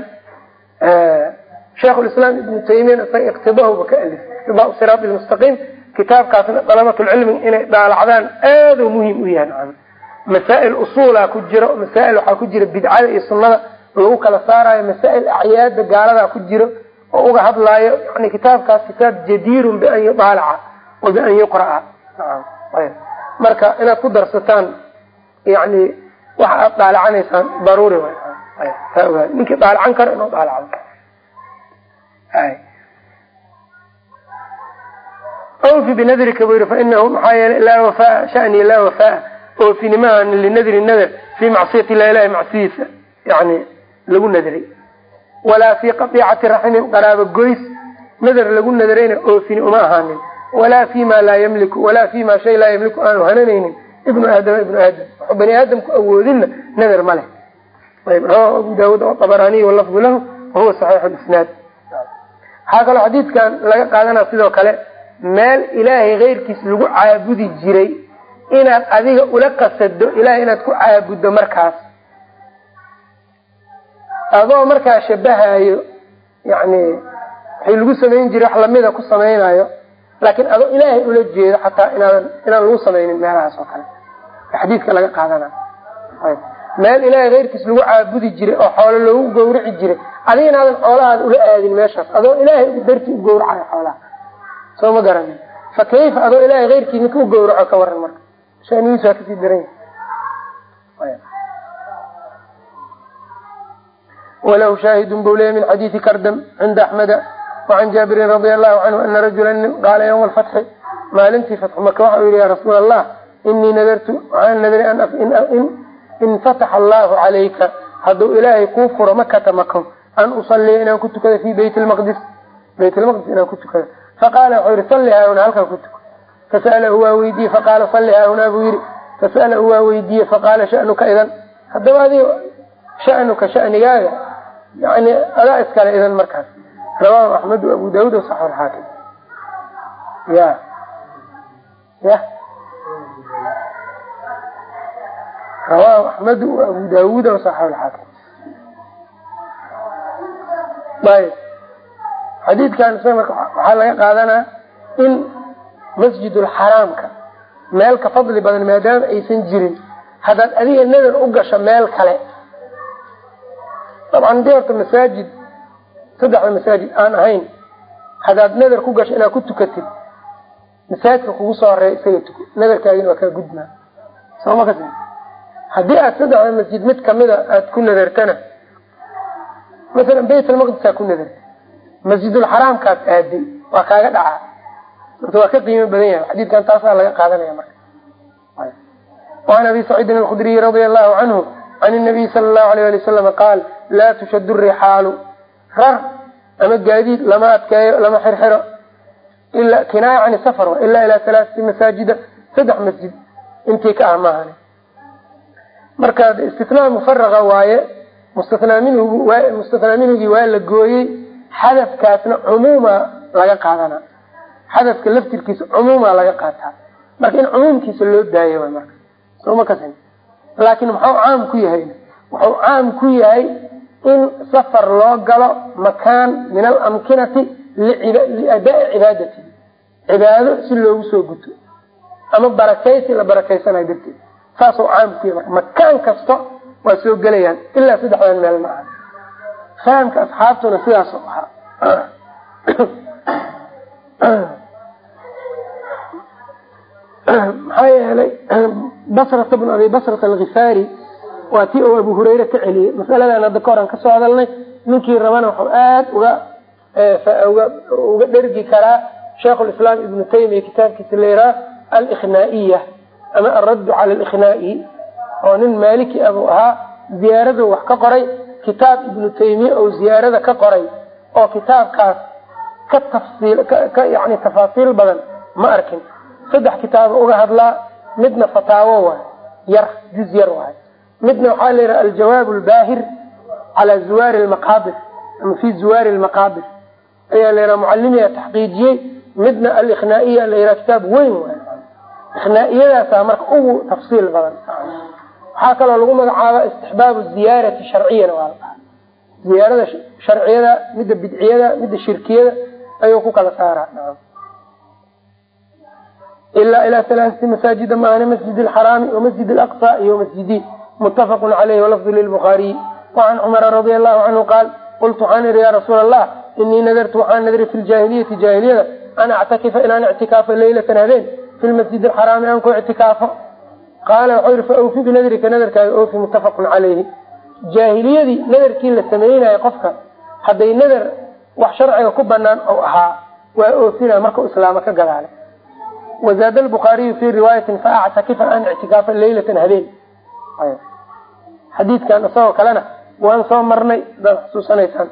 sheikhulislaam ibnu taymiyana isaga iqtidaahuba ka alifay iqtidaa siraat lmustaqiim kitaabkaasna dalabatulcilmi inay dhaalacdaan aada muhiim u yahay. Masaa'il usuula ku jiro masaa'il waxaa ku jira bidcada iyo sunnada lagu kala saarayo masaa'il acyaada gaaladaa ku jiro oo uga hadlaayo yani kitaabkaas kitaab jadiirun bian yudaalaca wa bian yuqra'a. Marka inaad ku darsataan yani waxa aad daalacanaysaan daruuri ninkii daalacan karo inuu daalacdo awfi binadrika buu yihi fainahu maxaa yeelay laa wafaa shani laa wafaa oofinimaaha linadri nadr fii macsiyati ilah ilahi macsiyadiisa yani lagu nadray. Walaa fii qadiicati raximin qaraabo goys nadar lagu nadrayna oofini uma ahaanin. Walaa fi laa yamliku walaa fi shay laa yamliku aanu hananaynin. Ibnu aadama ibnu aadam wuxuu bani aadamku awoodinna nadar ma leh. Ayb rawahu abu daawuud abaraniy walafdu lahu wahuwa saxiixu isnaad waxaa kaloo xadiidkan laga qaadanaa sidoo kale meel ilaahay keyrkiis lagu caabudi jiray inaad adiga ula qasado ilahay inaad ku caabuddo markaas. Adoo markaa shabahayo yani waxay lagu samayn jiray wax lamida ku samaynayo laakiin adoo ilaahay ula jeedo xataa inaadan inaan lagu samaynin meelahaas oo kale. Xadiidka laga qaadana meel ilaahay keyrkiis lagu caabudi jiray oo xoolo loogu gawrici jiray adiga inaadan xoolahaada ula aadin meeshaas adoo ilaahay dartii u gawracayo xoolaha. Soo ma garanin fa kayfa adoo ilaahay keyrkii ninka u gawraco ka waran marka? Shanigiisu waa ka sii daran yahay. Walahu shaahidun buu leeyay min xadiidi kardam cinda axmeda wacan jaabirin radia allahu canhu ana rajula qaala ywma alfatxi maalintii fatxu maka waxa uu yihi ya rasuul allah inii nadartu waxaan nadray in fataxa allahu calayka hadduu ilaahay kuu furo makata mako an usaliya inaan ku tukado fi bayt lmaqdis bayt lmaqdis inaan ku tukado faqaala wuxuu yihi salli haahunaa halkaa ku tuko fasa'alahu waa weydiye faqaala salli haahunaa buu yihi fasa'alahu waa weydiye faqaala sha'nuka idan haddaba adiga sha'nuka sha'nigaaga yani adaa iskale idan markaas rawahu axmed abu daawud saxu xaakim ya ya rawahu axmedu abu daawuud saxu xaakim ayb xadiidkan isaga marka waxaa laga qaadanaa in masjidulxaraamka meel ka fadli badan maadaama aysan jirin haddaad adiga nadar u gasho meel kale dabcan haddii horta masaajid saddexda masaajid aan ahayn haddaad nadar ku gasho inaad ku tukatid masaajidka kugu soo horreeya isaga tuko nadarkaagina waa kaa gudmaa sooma kas haddii aad saddexda masjid mid kamida aad ku nadartana masalan bayt almaqdisaa ku nadarta masjidulxaraamkaad aaday waa kaaga dhacaa. Horta waa ka qiimo badan yahay. Xadiidkan taasaa laga qaadanaya marka. Waan abi saciidin alkhudriyi radia allahu canhu can nabiyi sala allahu alayh ali wasalama qaal laa tushadu rixaalu rar ama gaadiid lama adkeeyo lama xirxiro. Ila kinaaya cani safar ilaa ilaa halaaati masaajida saddex masjid. Intii ka ah marka istinaa mufaraqa waaye mustanaa minhugii waa la gooyey xadafkaasna cumuuma laga qaadana. Xadafka laftirkiisa cumuuma laga qaataa marka in cumuumkiisa loo daayo marka. Soma kas laakin muxuu caam ku yahay? Wuxuu caam ku yahay in safar loo galo makaan min alamkinati liadaai cibaadati. Cibaado si loogu soo guto. Ama barakaysi la barakaysanayo darteed saasuu caam ku yahay marka makaan kasta waa soo gelayaan ilaa saddexdan meel ma aha. Fahamka asxaabtuna sidaas ahaa [CLEARS THROAT] maxaa yeelay [CLEARS THROAT] basrata bnu abi basrata alkifaari waa tii uu abu hurayre ka celiyey. Masaladan hadda ka horan ka soo hadalnay ninkii rabana wuxuu aad uga uga uga dhergi karaa sheikhulislaam ibnu taymiya kitaabkiisa layraa alikhnaiya ama alraddu cala alikhnaa'i oo nin maaliki abuu ahaa ziyaaradu wax ka qoray kitaab ibnu taymiya oo ziyaarada ka qoray oo kitaabkaas ka tafsiil ka yani tafaasiil badan ma arkin. Saddex kitaaba uga hadlaa midna fataawo waay yar juz yar waay midna waxaa la yidhaha aljawaab lbaahir cala zuwaari lmaqaabir ama fi zuwaari lmaqaabir ayaa la yidhaha mucalimiya taxqiijiyey midna alikhnaa'iya la yidhaha kitaab weyn waay ikhnaaiyadaasa marka ugu tafsiil badan. Waxaa kaloo lagu magacaaba istixbaabu ziyaarati sharciyana waa la dhaha ziyaarada sharciyada midda bidciyada midda shirkiyada ayuu ku kala saaraa. Ilaa ilaa alaasati masaajida maahane masjid alxaraami wamasjid alaqsa iyo masjidi. Muttafaqun caleyhi walafdu lilbukhaariyi wacan cumara radia allahu canhu qaal qultu waxaan idhi yaa rasuula allah inii nadartu waxaan nadri fi ljaahiliyati jaahiliyada. An actakifa inaan ictikaafo leylatan habeen fi lmasjid alxaraami aan ku ictikaafo qaala waxau yihi fa awfi binadrika nadarkaaga oofi muttafaqun caleyhi jaahiliyadii nadarkii la sameynaya qofka hadday nadar wax sharciga ku banaan ou ahaa waa oofina markau islaamo ka gadaale wazaada albukhaariyu fi riwaayatin faactakifa an ictikaafa leylatan habeen xadiidkan isagoo kalena waan soo marnay hadaad xusuusanaysaan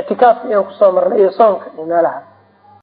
ictikaafka iyaan ku soo marnay iyo soonka iyo meelaha